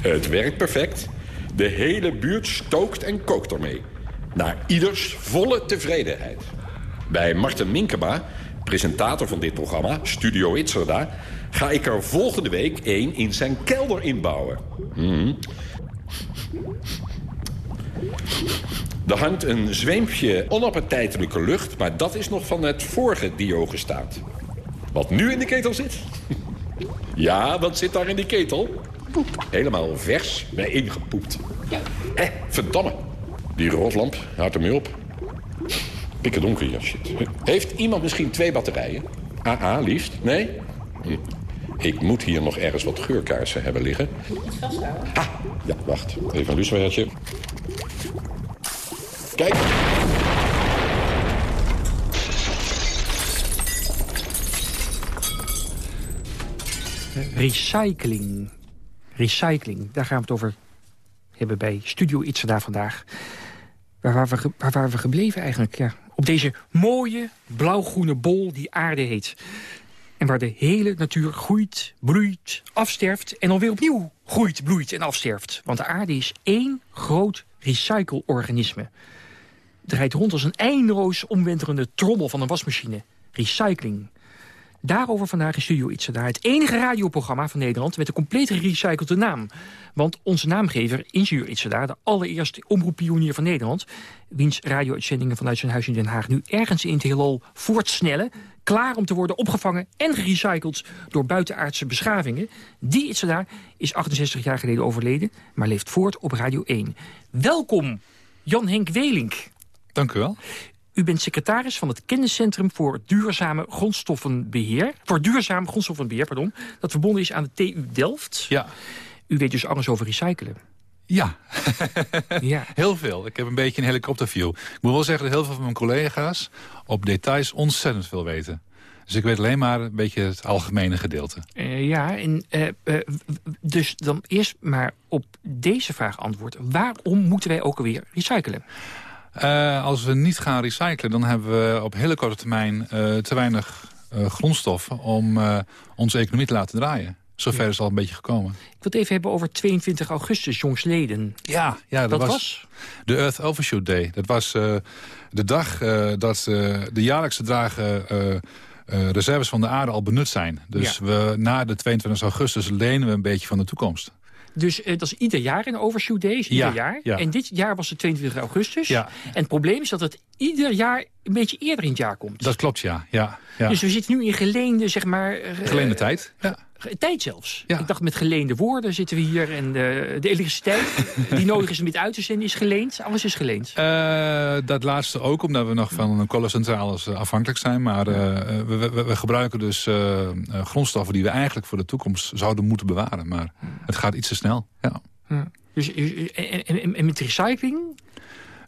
Het werkt perfect. De hele buurt stookt en kookt ermee. Naar ieders volle tevredenheid. Bij Marten Minkema, presentator van dit programma, Studio Itzerda... ga ik er volgende week één in zijn kelder inbouwen. Hmm. Er hangt een zweempje onappetijtelijke lucht... maar dat is nog van het vorige diogestaat. Wat nu in de ketel zit? Ja, wat zit daar in die ketel? Poep. Helemaal vers bijeengepoept. Hé, verdamme. Die rotlamp, houdt ermee op. Pikken donker hier, shit. Heeft iemand misschien twee batterijen? AA, liefst? Nee? Hm. Ik moet hier nog ergens wat geurkaarsen hebben liggen. Ah, ja, wacht. Even een lucifertje. Kijk. Recycling. Recycling, daar gaan we het over hebben bij Studio Itzada vandaag. Waar waren we, waar we gebleven eigenlijk? Ja, op deze mooie blauwgroene bol die aarde heet. En waar de hele natuur groeit, bloeit, afsterft... en dan weer opnieuw groeit, bloeit en afsterft. Want de aarde is één groot recycleorganisme. Rijdt rond als een eindeloos omwenterende trommel van een wasmachine. Recycling. Daarover vandaag in Studio Itzada. Het enige radioprogramma van Nederland met een compleet gerecyclede naam. Want onze naamgever, Ingenieur Itzada, de allereerste omroeppionier van Nederland... wiens radio-uitzendingen vanuit zijn huis in Den Haag nu ergens in het heelal voortsnellen... klaar om te worden opgevangen en gerecycled door buitenaardse beschavingen... die Itzada is 68 jaar geleden overleden, maar leeft voort op Radio 1. Welkom, Jan-Henk Welink. Dank u wel. U bent secretaris van het Kenniscentrum voor Duurzame Grondstoffenbeheer. Voor Duurzaam Grondstoffenbeheer, pardon. Dat verbonden is aan de TU Delft. Ja. U weet dus alles over recyclen. Ja. ja, heel veel. Ik heb een beetje een helikopterview. Ik moet wel zeggen dat heel veel van mijn collega's op details ontzettend veel weten. Dus ik weet alleen maar een beetje het algemene gedeelte. Uh, ja, en, uh, uh, dus dan eerst maar op deze vraag antwoord. Waarom moeten wij ook alweer recyclen? Uh, als we niet gaan recyclen, dan hebben we op hele korte termijn uh, te weinig uh, grondstoffen om onze economie te laten draaien. Zover is al een beetje gekomen. Ik wil het even hebben over 22 augustus, jongsleden. Ja, ja dat, dat was, was, de Earth Overshoot Day. Dat was de dag dat de jaarlijkse dragen reserves van de aarde al benut zijn. Dus Ja. we, na de 22 augustus lenen we een beetje van de toekomst. Dus eh, dat is ieder jaar een overshoot day, ieder Ja, jaar. ja. En dit jaar was het 22 augustus. Ja. En het probleem is dat het ieder jaar een beetje eerder in het jaar komt. Dat klopt, ja. ja, ja. Dus we zitten nu in geleende, zeg maar... eh, Geleende tijd. Ja. Tijd zelfs. Ik dacht met geleende woorden zitten we hier. En de, de elektriciteit die nodig is om dit uit te zenden is geleend. Alles is geleend. Eh, dat laatste ook, omdat we nog van kolencentrales eh, afhankelijk zijn. Maar eh, we, we, we gebruiken dus eh, eh, grondstoffen die we eigenlijk voor de toekomst zouden moeten bewaren. Maar het gaat iets te snel. Ja. Ja. Dus, eh, en, en, en met recycling?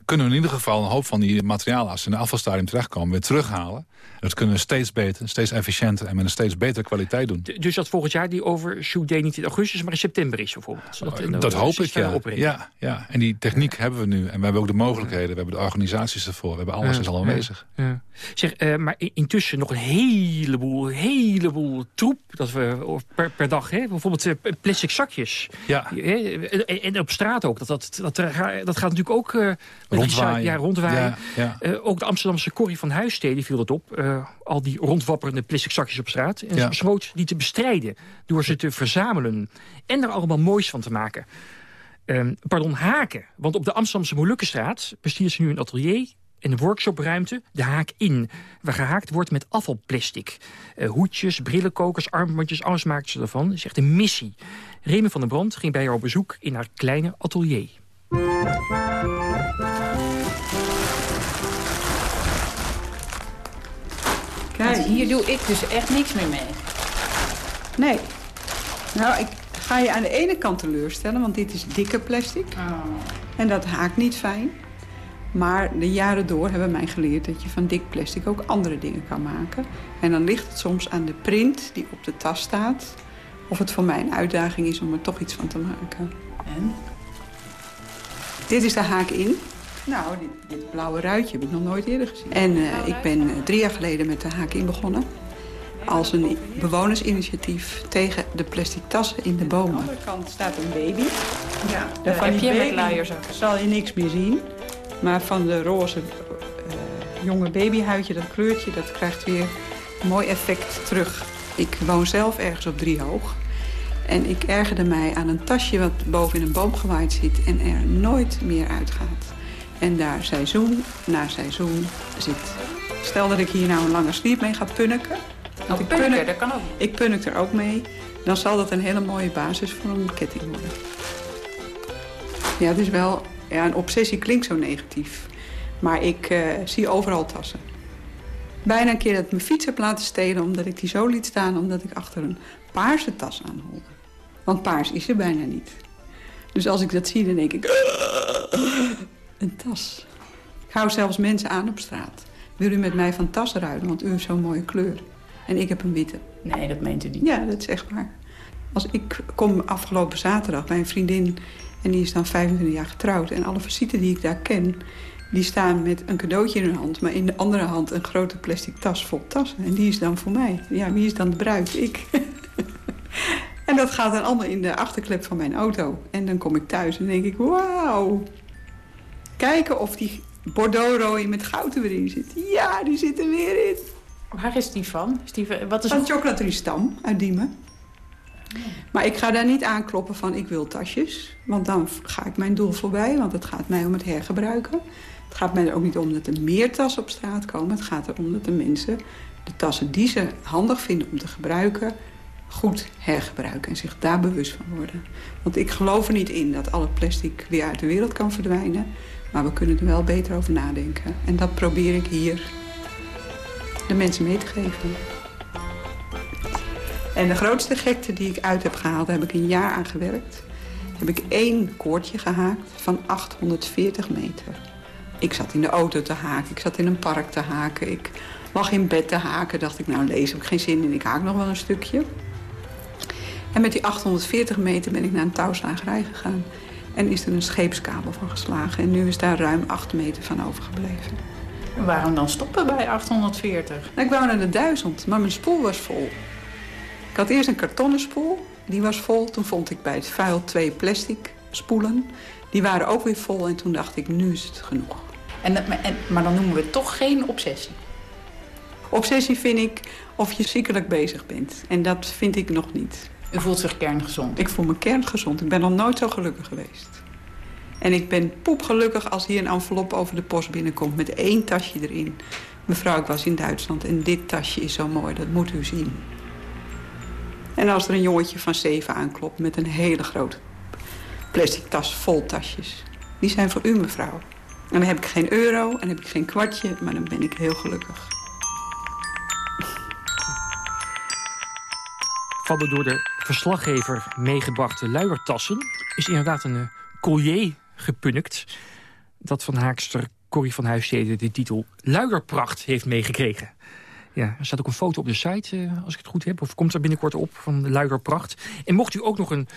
Kunnen we in ieder geval een hoop van die materialen... als ze in de afvalstadium terechtkomen, weer terughalen. Dat kunnen we steeds beter, steeds efficiënter... en met een steeds betere kwaliteit doen. Dus dat volgend jaar die overshoot day niet in augustus, maar in september is bijvoorbeeld. De- Dat de hoop ik, ja. ja, ja. En die techniek hebben we nu. En we hebben ook de mogelijkheden. We hebben de organisaties ervoor. We hebben alles Ja, is al aanwezig. ja. Zeg, eh, maar intussen nog een heleboel, heleboel troep dat we per, per dag, hè? bijvoorbeeld eh, plastic zakjes. Ja. En, en op straat ook. Dat, dat, dat, dat gaat natuurlijk ook eh, Rondwaaien. Ja, rondwaaien. Ja, ja. Eh, ook de Amsterdamse Corrie van Huissteden viel dat op. Eh, al die rondwapperende plastic zakjes op straat. En ze besloot die te bestrijden door ze te verzamelen. En er allemaal moois van te maken. Ehm, pardon, haken. Want op de Amsterdamse Molukkenstraat bestiert ze nu een atelier en een workshopruimte, de Haak In, waar gehaakt wordt met afvalplastic. Eh, hoedjes, brillenkokers, armbandjes, alles maakt ze ervan. Dat is echt een missie. Remy van der Brand ging bij haar op bezoek in haar kleine atelier. Kijk. hier doe ik dus echt niks meer mee. Nee. Nou, ik ga je aan de ene kant teleurstellen, want dit is dikke plastic. En dat haakt niet fijn. Maar de jaren door hebben mij geleerd dat je van dik plastic ook andere dingen kan maken. En dan ligt het soms aan de print die op de tas staat. Of het voor mij een uitdaging is om er toch iets van te maken. En? Dit is de haak in. Nou, dit, dit blauwe ruitje heb ik nog nooit eerder gezien. En eh, ik ben eh, drie jaar geleden met de haak in begonnen. Als een bewonersinitiatief tegen de plastic tassen in de bomen. Aan de andere kant staat een baby. Ja, daar heb je met luierzakken. zal je niks meer zien. Maar van de roze eh, jonge babyhuidje, dat kleurtje, dat krijgt weer een mooi effect terug. Ik woon zelf ergens op driehoog. En ik ergerde mij aan een tasje wat boven in een boom gewaaid zit en er nooit meer uitgaat. En daar seizoen na seizoen zit. Stel dat ik hier nou een lange sliep mee ga punniken. want ik punniken, punnik- dat kan ook. Ik punnik er ook mee. Dan zal dat een hele mooie basis voor een ketting worden. Ja, het is wel... Ja, een obsessie klinkt zo negatief. Maar ik eh, zie overal tassen. Bijna een keer dat ik mijn fiets heb laten stelen... omdat ik die zo liet staan... omdat ik achter een paarse tas aanholde. Want paars is er bijna niet. Dus als ik dat zie, dan denk ik... Een tas. Ik hou zelfs mensen aan op straat. Wil u met mij van tas ruilen, want u heeft zo'n mooie kleur. En ik heb een witte. Nee, dat meent u niet. Ja, dat is echt waar. Als ik kom afgelopen zaterdag bij een vriendin... en die is dan 25 jaar getrouwd... en alle visite die ik daar ken... die staan met een cadeautje in hun hand... maar in de andere hand een grote plastic tas vol tassen. En die is dan voor mij. Ja, wie is dan de bruid? Ik. en dat gaat dan allemaal in de achterklep van mijn auto. En dan kom ik thuis en denk ik... wauw, kijken of die Bordeaux-rooi met goud er weer in zit. Ja, die zit er weer in. Waar is die van? Is die, wat is Van Chocolaterie Stam uit Diemen. Maar ik ga daar niet aankloppen van ik wil tasjes. Want dan ga ik mijn doel voorbij. Want het gaat mij om het hergebruiken. Het gaat mij er ook niet om dat er meer tassen op straat komen. Het gaat erom dat de mensen de tassen die ze handig vinden om te gebruiken... goed hergebruiken en zich daar bewust van worden. Want ik geloof er niet in dat alle plastic weer uit de wereld kan verdwijnen. Maar we kunnen er wel beter over nadenken. En dat probeer ik hier de mensen mee te geven. En de grootste gekte die ik uit heb gehaald, daar heb ik een jaar aan gewerkt. Heb ik één koordje gehaakt van 840 meter. Ik zat in de auto te haken, ik zat in een park te haken. Ik lag in bed te haken, dacht ik, nou lees heb ik geen zin in, ik haak nog wel een stukje. En met die 840 meter ben ik naar een touwslagerij gegaan. En is er een scheepskabel van geslagen. En nu is daar ruim 8 meter van overgebleven. Waarom dan stoppen bij 840? Nou, ik wou naar de 1000, maar mijn spoel was vol. Ik had eerst een kartonnen spoel, die was vol. Toen vond ik bij het vuil twee plastic spoelen. Die waren ook weer vol en toen dacht ik, nu is het genoeg. En, en, maar dan noemen we het toch geen obsessie. Obsessie vind ik of je ziekelijk bezig bent. En dat vind ik nog niet. U voelt zich kerngezond? Ik voel me kerngezond. Ik ben nog nooit zo gelukkig geweest. En ik ben poepgelukkig als hier een envelop over de post binnenkomt... met één tasje erin. Mevrouw, ik was in Duitsland en dit tasje is zo mooi. Dat moet u zien. En als er een jongetje van zeven aanklopt met een hele grote plastic tas vol tasjes. Die zijn voor u, mevrouw. En dan heb ik geen euro en heb ik geen kwartje, maar dan ben ik heel gelukkig. Van de door de verslaggever meegebrachte luiertassen... is inderdaad een eh, collier gepunnikt... dat van haakster Corrie van Huisstede de titel Luierpracht heeft meegekregen. Ja, er staat ook een foto op de site, eh, als ik het goed heb. Of komt er binnenkort op van Luierpracht. En mocht u ook nog een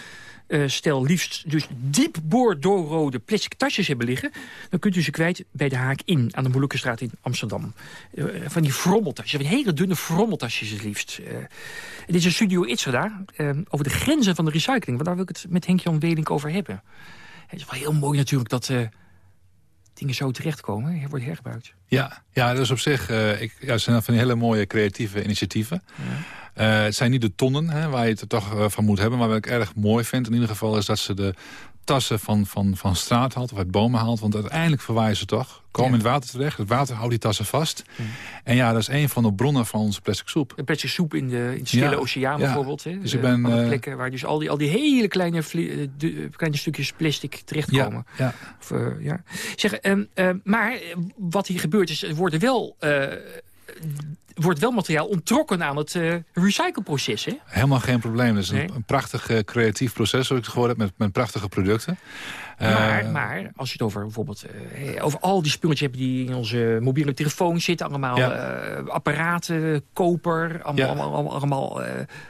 eh, stel liefst dus diep boordoorrode plastic tasjes hebben liggen... dan kunt u ze kwijt bij de Haak in aan de Molukkenstraat in Amsterdam. Eh, van die frommeltasjes, van die hele dunne frommeltasjes het liefst. Dit is een studio Itzerda eh over de grenzen van de recycling. Want daar wil ik het met Henk-Jan Welink over hebben. Het is wel heel mooi natuurlijk dat dingen zo terechtkomen. Er wordt hergebruikt. Ja, ja dus op zich ik, ja, het zijn van die hele mooie creatieve initiatieven. Eh, het zijn niet de tonnen hè, waar je het er toch eh, van moet hebben. Maar wat ik erg mooi vind in ieder geval is dat ze de tassen van, van, van straat haalt of uit bomen haalt. Want uiteindelijk verwaaien ze toch. Komen in het water terecht. Het water houdt die tassen vast. En ja, dat is een van de bronnen van onze plastic soep. Een plastic soep in de, in de Stille Ja, Oceaan bijvoorbeeld. Hè? Dus ik ben, eh, plekken waar dus al die, al die hele kleine, eh, kleine stukjes plastic terechtkomen. Ja, ja. Of, ja. Zeg, ehm, eh, maar wat hier gebeurt is, er worden wel, wordt wel materiaal onttrokken aan het eh, recycleproces. Hè? Helemaal geen probleem. Het is een, Nee. een prachtig eh, creatief proces, zoals ik het gehoord heb, met, met prachtige producten. Eh, Maar, maar als je het over bijvoorbeeld over al die spulletjes hebt die in onze mobiele telefoon zitten, allemaal Ja. apparaten, koper, allemaal, Ja. allemaal, allemaal, allemaal,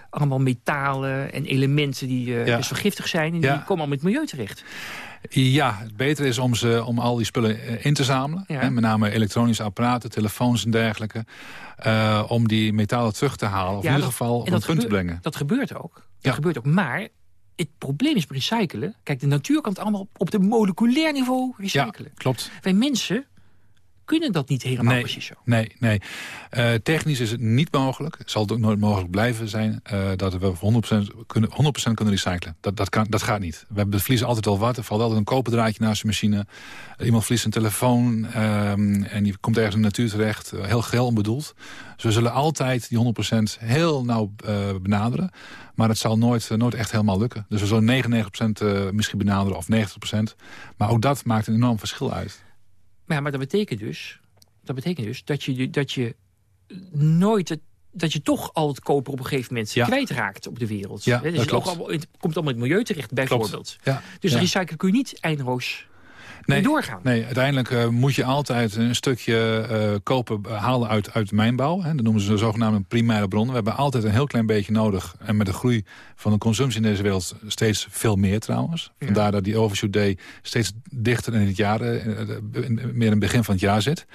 allemaal metalen en elementen die Ja. dus vergiftig zijn en die komen al met het milieu terecht. Ja, het betere is om, ze, om al die spullen eh, in te zamelen. Ja. Hè, met name elektronische apparaten, telefoons en dergelijke. eh, om die metalen terug te halen. Of Ja, in ieder geval op een punt te brengen. Dat gebeurt ook. Dat Ja. gebeurt ook. Maar het probleem is recyclen. Kijk, de natuur kan het allemaal op, op de moleculair niveau recyclen. Klopt. Wij mensen kunnen dat niet helemaal Nee, precies zo. nee, nee. Eh, technisch is het niet mogelijk. Zal het ook nooit mogelijk blijven zijn... eh, dat we 100% kunnen, 100% kunnen recyclen. Dat, dat, kan, dat gaat niet. We verliezen altijd wel wat. Er valt altijd een koperdraadje naast de machine. Iemand verliest een telefoon ehm, en die komt ergens in de natuur terecht. eh, heel geheel onbedoeld. Dus we zullen altijd die 100% heel nauw benaderen. Maar het zal nooit, nooit echt helemaal lukken. Dus we zullen 99% eh, misschien benaderen of 90%. Maar ook dat maakt een enorm verschil uit. Maar, ja, maar dat betekent dus, dat betekent dus dat, je, dat je nooit... Het, dat je toch al het koper op een gegeven moment Ja. kwijtraakt op de wereld. Ja, dus dat het, ook het komt allemaal in het milieu terecht, bijvoorbeeld. Ja, Dus recyclen kun je niet eindeloos Nee, doorgaan. Nee, uiteindelijk eh, moet je altijd een stukje eh, koper halen uit, uit mijnbouw. Hè. Dat noemen ze de zogenaamde primaire bronnen. We hebben altijd een heel klein beetje nodig. En met de groei van de consumptie in deze wereld steeds veel meer trouwens. Vandaar dat die overshoot day steeds dichter in het jaar, eh, eh, meer in het begin van het jaar zit.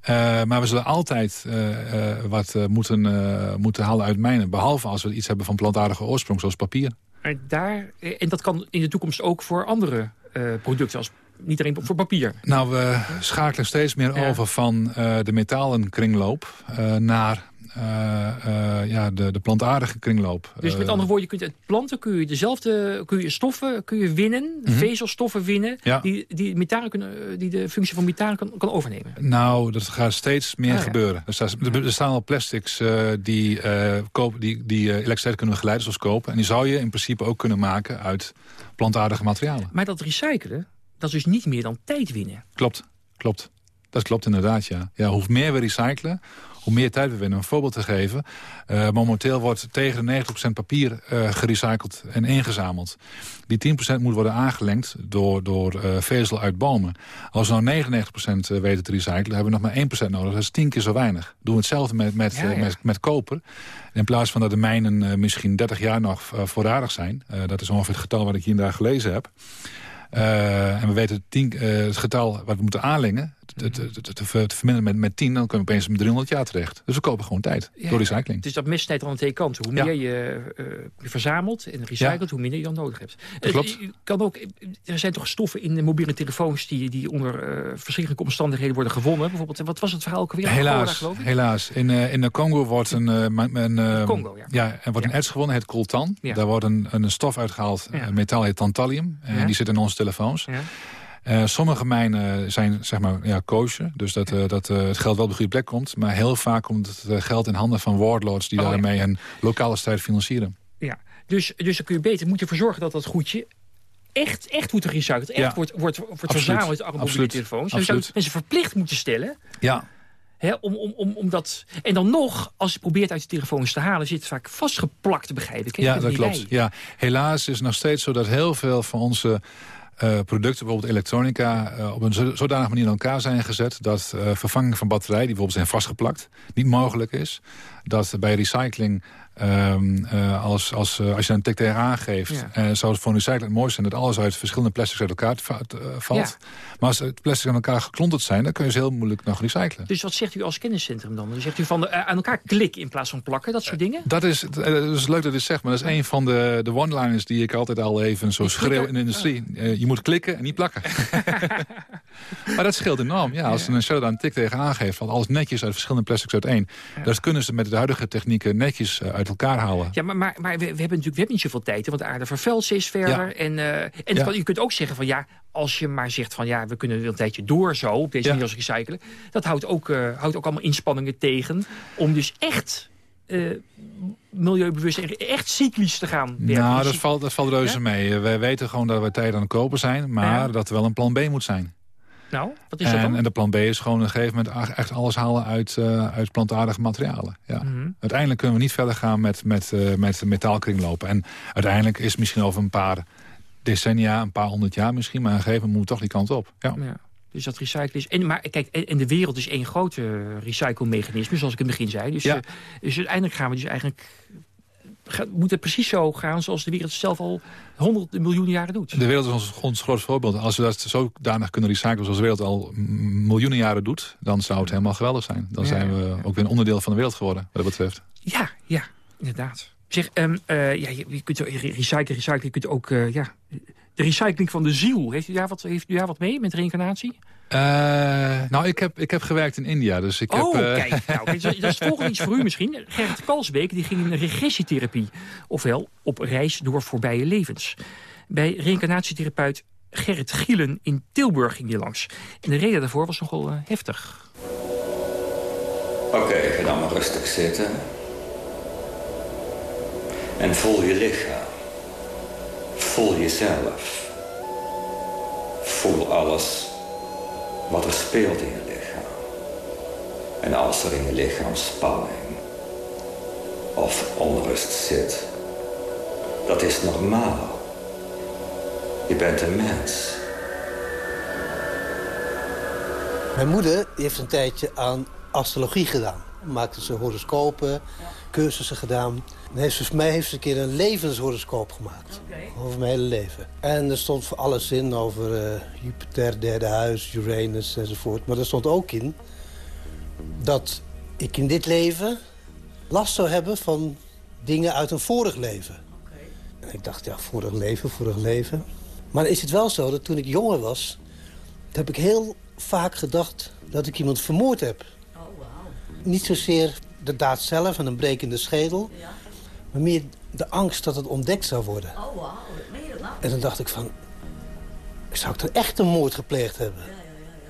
Eh, maar we zullen altijd eh, eh, wat eh, moeten, eh, moeten halen uit mijnen. Behalve als we iets hebben van plantaardige oorsprong, zoals papier. Maar daar, eh, en dat kan in de toekomst ook voor andere eh, producten, als, niet alleen voor papier. Nou, we schakelen steeds meer Ja. over van eh, de metalen kringloop... eh, naar eh, ja, de, de plantaardige kringloop. Dus met andere woorden, je kunt uit planten kun je dezelfde kun je stoffen kun je winnen, Mhm. vezelstoffen winnen, Ja. die, die, methaan kunnen, die de functie van methaan kan, kan overnemen. Nou, dat gaat steeds meer Ah, gebeuren. Er, er- er staan al plastics die, kopen, die, die elektriciteit kunnen begeleiden, zoals kopen. En die zou je in principe ook kunnen maken uit plantaardige materialen. Maar dat recyclen, dat is dus niet meer dan tijd winnen. Klopt, klopt. Dat klopt inderdaad, ja. ja. Hoe meer we recyclen, hoe meer tijd we winnen. Om een voorbeeld te geven. eh, momenteel wordt tegen de 90% papier eh, gerecycled en ingezameld. Die 10% moet worden aangelengd door, door eh, vezel uit bomen. Als we nou 99% weten te recyclen, hebben we nog maar 1% nodig. Dat is tien keer zo weinig. Doen we hetzelfde met, met, Ja, ja. met, met koper. In plaats van dat de mijnen misschien 30 jaar nog voorradig zijn. dat is ongeveer het getal wat ik hier en daar gelezen heb. Eh, en we weten tien, eh, het getal wat we moeten aanlengen... te, te, te, te ver- te verminderen met, met 10, dan kunnen we opeens met 300 jaar terecht. Dus we kopen gewoon tijd Ja, door recycling. Dus dat mes snijdt aan de twee kanten. Hoe Ja. meer je, eh, je verzamelt en recycelt, hoe minder je dan nodig hebt. Dat klopt. Eh, je kan ook, er zijn toch stoffen in de mobiele telefoons... die, die onder eh, verschrikkelijke omstandigheden worden gewonnen. Bijvoorbeeld, wat was het verhaal ook alweer? Angola, Helaas, helaas. In, in de Congo wordt een, een, Congo, ja. er wordt een erts gewonnen, het coltan. Ja. Daar wordt een, een stof uitgehaald, Ja. metaal heet tantallium. En Ja. die zit in onze telefoons. Ja. Eh, sommige mijnen zijn zeg maar ja, kosher, dus dat, eh, dat eh, het geld wel op de goede plek komt. Maar heel vaak komt het geld in handen van warlords... die Oh, ja. daarmee een lokale strijd financieren. Ja, dus, dus dan kun je beter moet je ervoor zorgen dat dat goedje echt, echt wordt gerecycled. Echt Ja. wordt, wordt, wordt verzameld uit alle mobiele telefoons. Dus zou mensen verplicht moeten stellen. Ja, Hè, om, om, om, om dat, en dan nog, als je probeert uit de telefoons te halen... zit het vaak vastgeplakt, begrijp ik. Ja, dat klopt. Ja, helaas is het nog steeds zo dat heel veel van onze eh, producten, bijvoorbeeld elektronica, eh, op een zo- zodanige manier in elkaar zijn gezet dat eh, vervanging van batterijen, die bijvoorbeeld zijn vastgeplakt, niet mogelijk is. Dat bij recycling, ehm, eh, als, als, eh, als je een tik tegenaan geeft, Ja. eh, zou het voor een recycling mooi zijn dat alles uit verschillende plastics uit elkaar va- valt. Maar als het plastic aan elkaar geklonterd zijn, dan kun je ze heel moeilijk nog recyclen. Dus wat zegt u als kenniscentrum dan? Dan zegt u van eh, aan elkaar klikken in plaats van plakken, dat soort dingen? Dat is, dat is leuk dat het zegt, maar dat is een van de, de one-liners die ik altijd al even zo schreeuw in de industrie. Eh, je moet klikken en niet plakken. maar dat scheelt enorm. Ja, als een daar een tik tegen aangeeft, valt alles netjes uit verschillende plastics uiteen. Dat kunnen ze met de huidige technieken netjes eh, uit elkaar halen. Ja, maar, maar, maar we, we hebben natuurlijk we hebben niet zoveel tijd, want de aarde vervuilt steeds verder. Ja. En, eh, en het Ja. kan- je kunt ook zeggen van ja, als je maar zegt van ja, we kunnen een tijdje door zo, op deze manier als recyclen. Dat houdt ook, eh, houdt ook allemaal inspanningen tegen om dus echt eh, milieubewust en echt cyclisch te gaan werken. Nou, Dus dat valt, dat valt reuze Ja? mee. Wij weten gewoon dat we tijd aan het kopen zijn, maar Ja. dat er wel een plan B moet zijn. Nou, wat is dat En, dan? en de plan B is gewoon op een gegeven moment echt alles halen uit, eh, uit plantaardige materialen. Ja. Mhm. Uiteindelijk kunnen we niet verder gaan met, met, eh, met metaalkringlopen. En uiteindelijk is misschien over een paar decennia, een paar honderd jaar misschien... maar een gegeven moment moet toch die kant op. Ja. Ja. Dus dat recyclen is... En, maar kijk, en de wereld is één groot uh, recyclemechanisme, zoals ik in het begin zei. Dus, Ja. eh, dus uiteindelijk gaan we dus eigenlijk... Moet het precies zo gaan zoals de wereld zelf al honderden miljoenen jaren doet. De wereld is ons, ons groot voorbeeld. Als we dat zodanig kunnen recyclen zoals de wereld al miljoenen jaren doet... dan zou het helemaal geweldig zijn. Dan Ja, zijn we ook weer een onderdeel van de wereld geworden, wat dat betreft. Ja, ja, inderdaad. Zeg, um, uh, ja, je, je kunt recyclen, recyclen. Je kunt ook, uh, ja, de recycling van de ziel. Heeft u daar wat, heeft u daar wat mee met reïncarnatie? Uh, nou, ik heb, ik heb gewerkt in India, dus ik oh, heb... Uh... kijk, nou, dat is volgende iets voor u misschien. Gerrit Kalsbeek die ging in regressietherapie. Ofwel, op reis door voorbije levens. Bij reïncarnatietherapeut Gerrit Gielen in Tilburg ging die langs. En de reden daarvoor was nogal uh, heftig. Oké, okay, ga dan maar rustig zitten. En voel je lichaam. Voel jezelf. Voel alles wat er speelt in je lichaam. En als er in je lichaam spanning of onrust zit, dat is normaal. Je bent een mens. Mijn moeder heeft een tijdje aan astrologie gedaan. Maakte ze horoscopen, cursussen gedaan. En heeft mij heeft ze een keer een levenshoroscoop gemaakt. Okay. Over mijn hele leven. En er stond voor alles in over uh, Jupiter, derde huis, Uranus enzovoort. Maar er stond ook in dat ik in dit leven last zou hebben van dingen uit een vorig leven. Okay. En ik dacht, ja, vorig leven, vorig leven. Maar is het wel zo dat toen ik jonger was... heb ik heel vaak gedacht dat ik iemand vermoord heb. Oh, wow. Niet zozeer de daad zelf en een brekende schedel. Maar meer de angst dat het ontdekt zou worden. Oh, wauw. Nou? En dan dacht ik van... Zou ik dan echt een moord gepleegd hebben?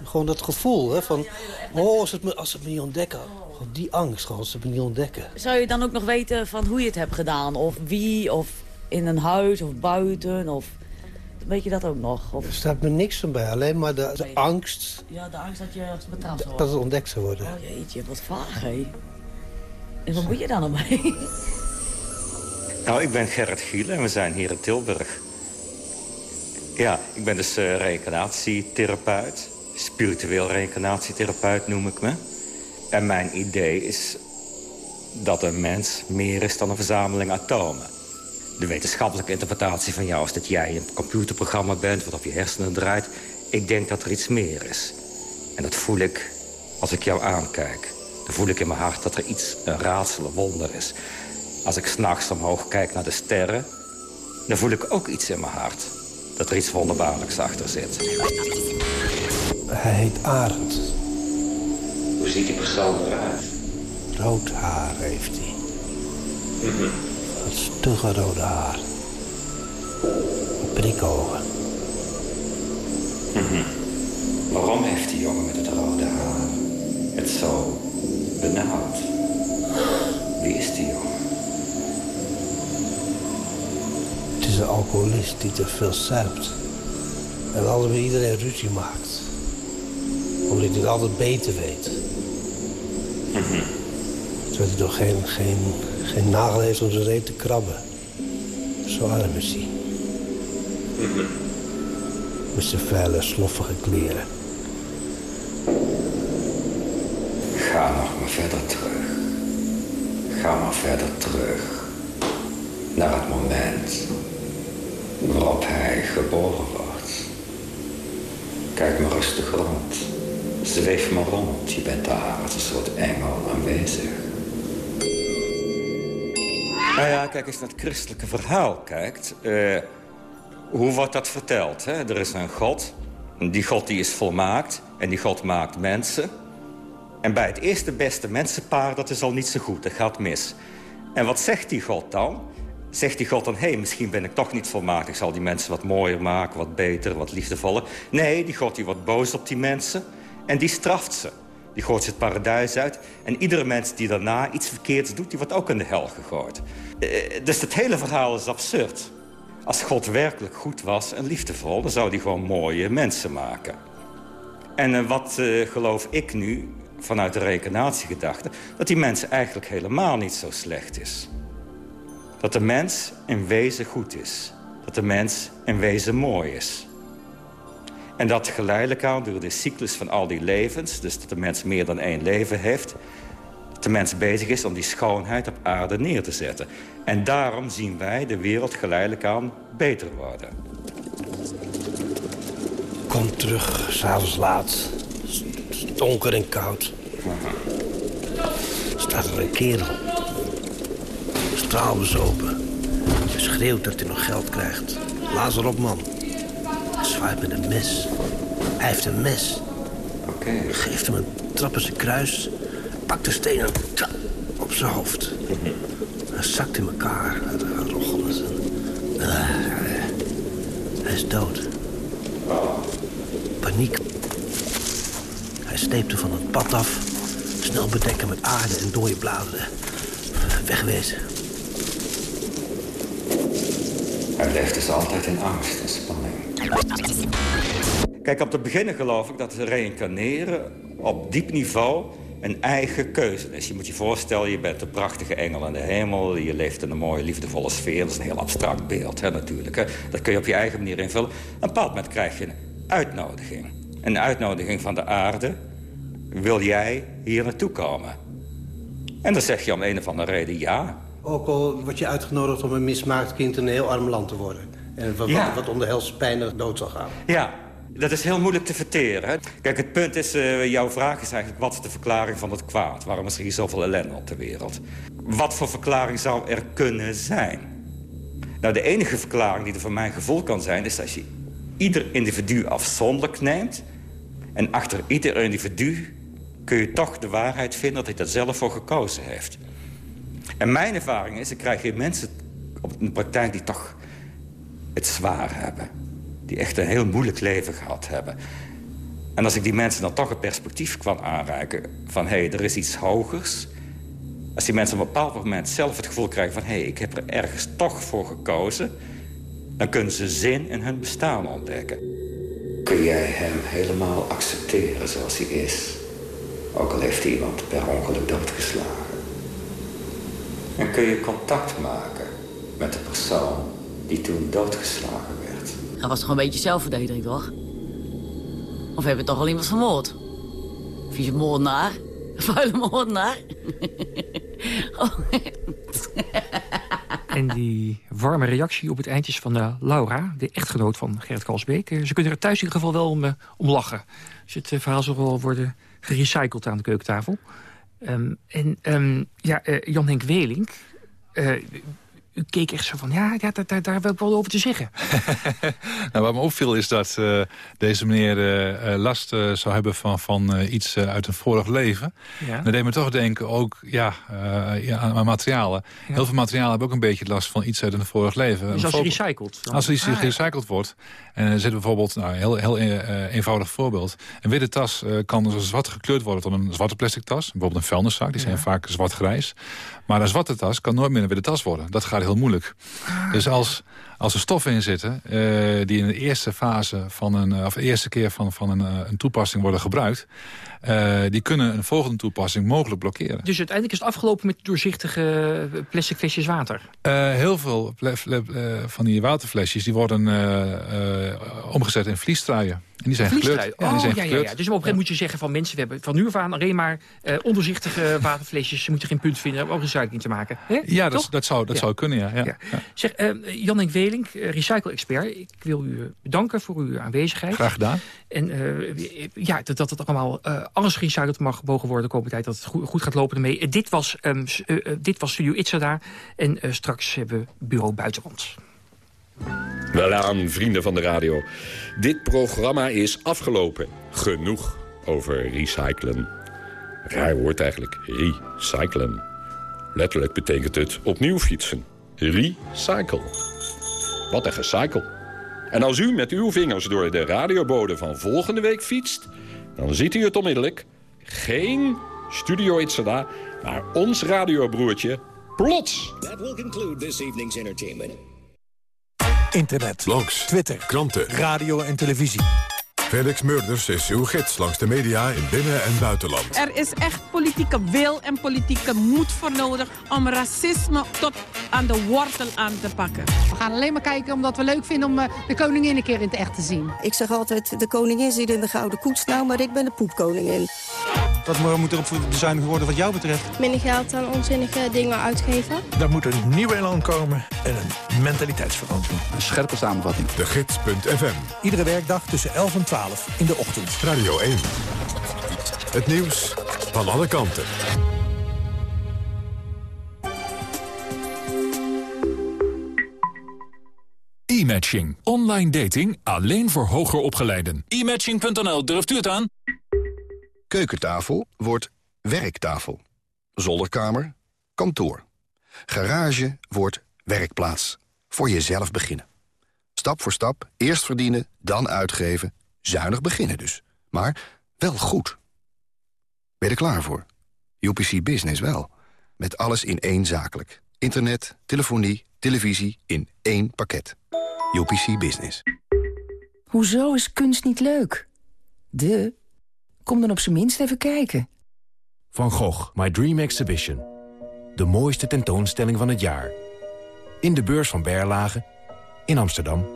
Gewoon dat gevoel, hè, van... Oh, als, het me, als ze het me niet ontdekken. Gewoon die angst, gewoon, als ze het me niet ontdekken. Zou je dan ook nog weten van hoe je het hebt gedaan? Of wie? Of in een huis? Of buiten? Of... Weet je dat ook nog? Of... Er staat me niks van bij, alleen maar de, de angst Ja, de angst dat je betrapt wordt. dat het ontdekt zou worden. Oh jeetje, wat vaag, hé. En wat moet je daar nou mee? Nou, ik ben Gerrit Giel en we zijn hier in Tilburg. Ja, ik ben dus eh reïncarnatietherapeut. Spiritueel reïncarnatietherapeut noem ik me. En mijn idee is dat een mens meer is dan een verzameling atomen. De wetenschappelijke interpretatie van jou is dat jij een computerprogramma bent... wat op je hersenen draait. Ik denk dat er iets meer is. En dat voel ik als ik jou aankijk. Dan voel ik in mijn hart dat er iets, een raadsel, een wonder is. Als ik s'nachts omhoog kijk naar de sterren... dan voel ik ook iets in mijn hart. Dat er iets wonderbaarlijks achter zit. Hij heet Arend. Hoe ziet die persoon eruit? Rood haar heeft hij. Dat stugge rode haar. Prikogen. Mhm. Waarom heeft die jongen met het rode haar het zo benauwd? Wie is die jongen? Het is een alcoholist die te veel zuipt. En altijd met iedereen ruzie maakt. Omdat hij het altijd beter weet. Terwijl hij toch geen, geen, geen nagel heeft om zijn reet te krabben. Zo arm is hij. Met zijn vuile, sloffige kleren. Ga nog maar verder terug. Ga maar verder terug. Naar het moment waarop hij geboren wordt. Kijk maar rustig rond. Zweef maar rond. Je bent daar als een soort engel aanwezig. Nou ja, kijk eens naar het christelijke verhaal kijkt. eh, hoe wordt dat verteld? Hè? Er is een God. En Die God die is volmaakt. En die God maakt mensen. En bij het eerste beste mensenpaar, dat is al niet zo goed. Dat gaat mis. En wat zegt die God dan? Zegt die God dan, hé, hey, misschien ben ik toch niet volmaakt. Ik zal die mensen wat mooier maken, wat beter, wat liefdevoller. Nee, die God die wordt boos op die mensen. En die straft ze. Die gooit ze het paradijs uit. En iedere mens die daarna iets verkeerds doet, die wordt ook in de hel gegooid. Eh, dus het hele verhaal is absurd. Als God werkelijk goed was en liefdevol... dan zou hij gewoon mooie mensen maken. En eh, wat eh, geloof ik nu, vanuit de reïncarnatiegedachte... dat die mens eigenlijk helemaal niet zo slecht is. Dat de mens in wezen goed is. Dat de mens in wezen mooi is. En dat geleidelijk aan, door de cyclus van al die levens... dus dat de mens meer dan één leven heeft... dat de mens bezig is om die schoonheid op aarde neer te zetten. En daarom zien wij de wereld geleidelijk aan beter worden. Kom terug, s'avonds laat. Het is donker en koud. Staat er een kerel. Straalbezopen. Hij schreeuwt dat hij nog geld krijgt. Laat erop, man. Hij zwaait met een mes. Hij heeft een mes. Oké. Geeft hem een trap in zijn kruis. Pakt de steen en tja, op zijn hoofd. Hij zakt in elkaar. Hij hij- Hij is dood. Paniek. Hij sleepte van het pad af. Snel bedekken met aarde en dode bladeren. Wegwezen. Hij leeft dus altijd in angst en spanning. Kijk, op te beginnen geloof ik dat reïncarneren op diep niveau een eigen keuze is. Je moet je voorstellen, je bent een prachtige engel in de hemel... je leeft in een mooie, liefdevolle sfeer. Dat is een heel abstract beeld, hè, natuurlijk. Hè. Dat kun je op je eigen manier invullen. Op een bepaald moment krijg je een uitnodiging. Een uitnodiging van de aarde. Wil jij hier naartoe komen? En dan zeg je om een of andere reden ja. Ook al word je uitgenodigd om een mismaakt kind in een heel arm land te worden. En wat, Ja. wat, onder helse pijnen dood zal gaan. Ja, dat is heel moeilijk te verteren. Hè? Kijk, het punt is, eh, jouw vraag is eigenlijk... wat is de verklaring van het kwaad? Waarom is er hier zoveel ellende op de wereld? Wat voor verklaring zou er kunnen zijn? Nou, de enige verklaring die er voor mijn gevoel kan zijn... is als je ieder individu afzonderlijk neemt... en achter ieder individu kun je toch de waarheid vinden dat hij daar zelf voor gekozen heeft. En mijn ervaring is, ik krijg hier mensen op de praktijk die toch het zwaar hebben. Die echt een heel moeilijk leven gehad hebben. En als ik die mensen dan toch een perspectief kwam aanreiken... van hé, hey, er is iets hogers... als die mensen op een bepaald moment zelf het gevoel krijgen van... hé, hey, ik heb er ergens toch voor gekozen... dan kunnen ze zin in hun bestaan ontdekken. Kun jij hem helemaal accepteren zoals hij is? Ook al heeft iemand per ongeluk doodgeslagen. En kun je contact maken met de persoon die toen doodgeslagen werd. Dat was toch een beetje zelfverdediging, toch? Of hebben we toch al iemand vermoord? Vieze moordenaar? Vuile moordenaar? oh. En die warme reactie op het eindje is van uh, Laura, de echtgenoot van Gerrit Kalsbeek. Uh, ze kunnen er thuis in ieder geval wel om, uh, om lachen. Dus het verhaal zal wel worden gerecycled aan de keukentafel. Um, en um, ja, Jan-Henk Welink... u keek echt zo van, ja, ja daar, daar, daar wil ik wel over te zeggen. nou, wat me opviel is dat uh, deze meneer uh, last uh, zou hebben van, van iets uit een vorig leven. Ja. Dat deed me toch denken ook ja, ja aan materialen. Ja. Heel veel materialen hebben ook een beetje last van iets uit een vorig leven. Dus als je recycelt? Dan... Als er iets ah, gerecycled wordt. En er zit bijvoorbeeld, nou, een heel, heel eenvoudig voorbeeld. Een witte tas kan dus zwart gekleurd worden tot een zwarte plastic tas. Bijvoorbeeld een vuilniszak, die zijn vaak zwart-grijs. Maar een zwarte kan nooit meer een witte tas worden. Dat gaat heel moeilijk. Dus als, als er stoffen in zitten uh, die in de eerste fase van een, of de eerste keer van, van een, een toepassing worden gebruikt, uh, die kunnen een volgende toepassing mogelijk blokkeren. Dus uiteindelijk is het afgelopen met doorzichtige plastic flesjes water? Uh, heel veel van die waterflesjes die worden omgezet in vliestruien. En die zijn gekleurd. Ja, die zijn oh, ja, ja, ja, Dus op een gegeven moment moet je zeggen van mensen... we hebben van nu af aan alleen maar onderzichtige waterflesjes. Ze moeten geen punt vinden om ook recycling te maken. He? Ja, dat, dat, zou, dat zou kunnen, ja. ja. Zeg, recycle-expert. Ik wil u bedanken voor uw aanwezigheid. Graag gedaan. En ja, dat, dat het allemaal alles gerecycled mag mogen worden de komende tijd. Dat het goed, gaat lopen ermee. dit, was, um, dit was Studio Itzada. En straks hebben we Bureau Buitenland. Welaan, vrienden van de radio. Dit programma is afgelopen. Genoeg over recyclen. Raar woord eigenlijk, recyclen. Letterlijk betekent het opnieuw fietsen. Recycle. Wat een gecycle. En als u met uw vingers door de radiobode van volgende week fietst... dan ziet u het onmiddellijk. Geen Studio Itzada, maar ons radiobroertje Plots. That will conclude this evening's entertainment. Internet, blogs, Twitter, kranten, radio en televisie. Felix Murders is uw gids langs de media in binnen- en buitenland. Er is echt politieke wil en politieke moed voor nodig... om racisme tot aan de wortel aan te pakken. We gaan alleen maar kijken omdat we leuk vinden om eh, de koningin een keer in het echt te zien. Ik zeg altijd, de koningin zit in de gouden koets nou, maar ik ben de poepkoningin. Wat moet er op bezuinigd worden wat jou betreft? Minder geld aan onzinnige dingen uitgeven. Daar moet een nieuw elan komen en een mentaliteitsverandering. Een scherpe samenvatting. De Gids.fm. Iedere werkdag tussen 11 en 12 in de ochtend. Radio 1. Het nieuws van alle kanten. E-matching. Online dating alleen voor hoger opgeleiden. E-matching.nl, durft u het aan? Keukentafel wordt werktafel. Zolderkamer, kantoor. Garage wordt werkplaats. Voor jezelf beginnen. Stap voor stap, eerst verdienen, dan uitgeven. Zuinig beginnen dus. Maar wel goed. Ben je er klaar voor? UPC Business wel. Met alles in één zakelijk. Internet, telefonie, televisie in één pakket. UPC Business. Hoezo is kunst niet leuk? De Kom dan op zijn minst even kijken. Van Gogh, My Dream Exhibition. De mooiste tentoonstelling van het jaar. In de beurs van Berlage, in Amsterdam.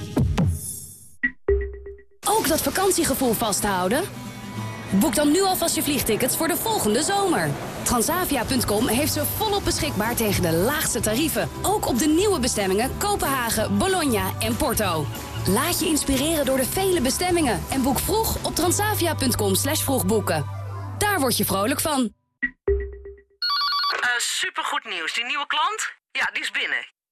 Ook dat vakantiegevoel vasthouden? Boek dan nu alvast je vliegtickets voor de volgende zomer. Transavia.com heeft ze volop beschikbaar tegen de laagste tarieven. Ook op de nieuwe bestemmingen Kopenhagen, Bologna en Porto. Laat je inspireren door de vele bestemmingen. En boek vroeg op transavia.com slash vroegboeken. Daar word je vrolijk van. Uh, supergoed nieuws. Die nieuwe klant? Ja, die is binnen.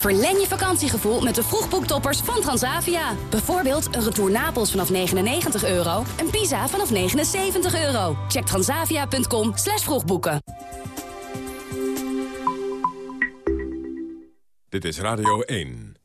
Verleng je vakantiegevoel met de vroegboektoppers van Transavia. Bijvoorbeeld een retour Napels vanaf 99 euro en Pisa vanaf 79 euro. Check transavia.com slash vroegboeken. Dit is Radio 1.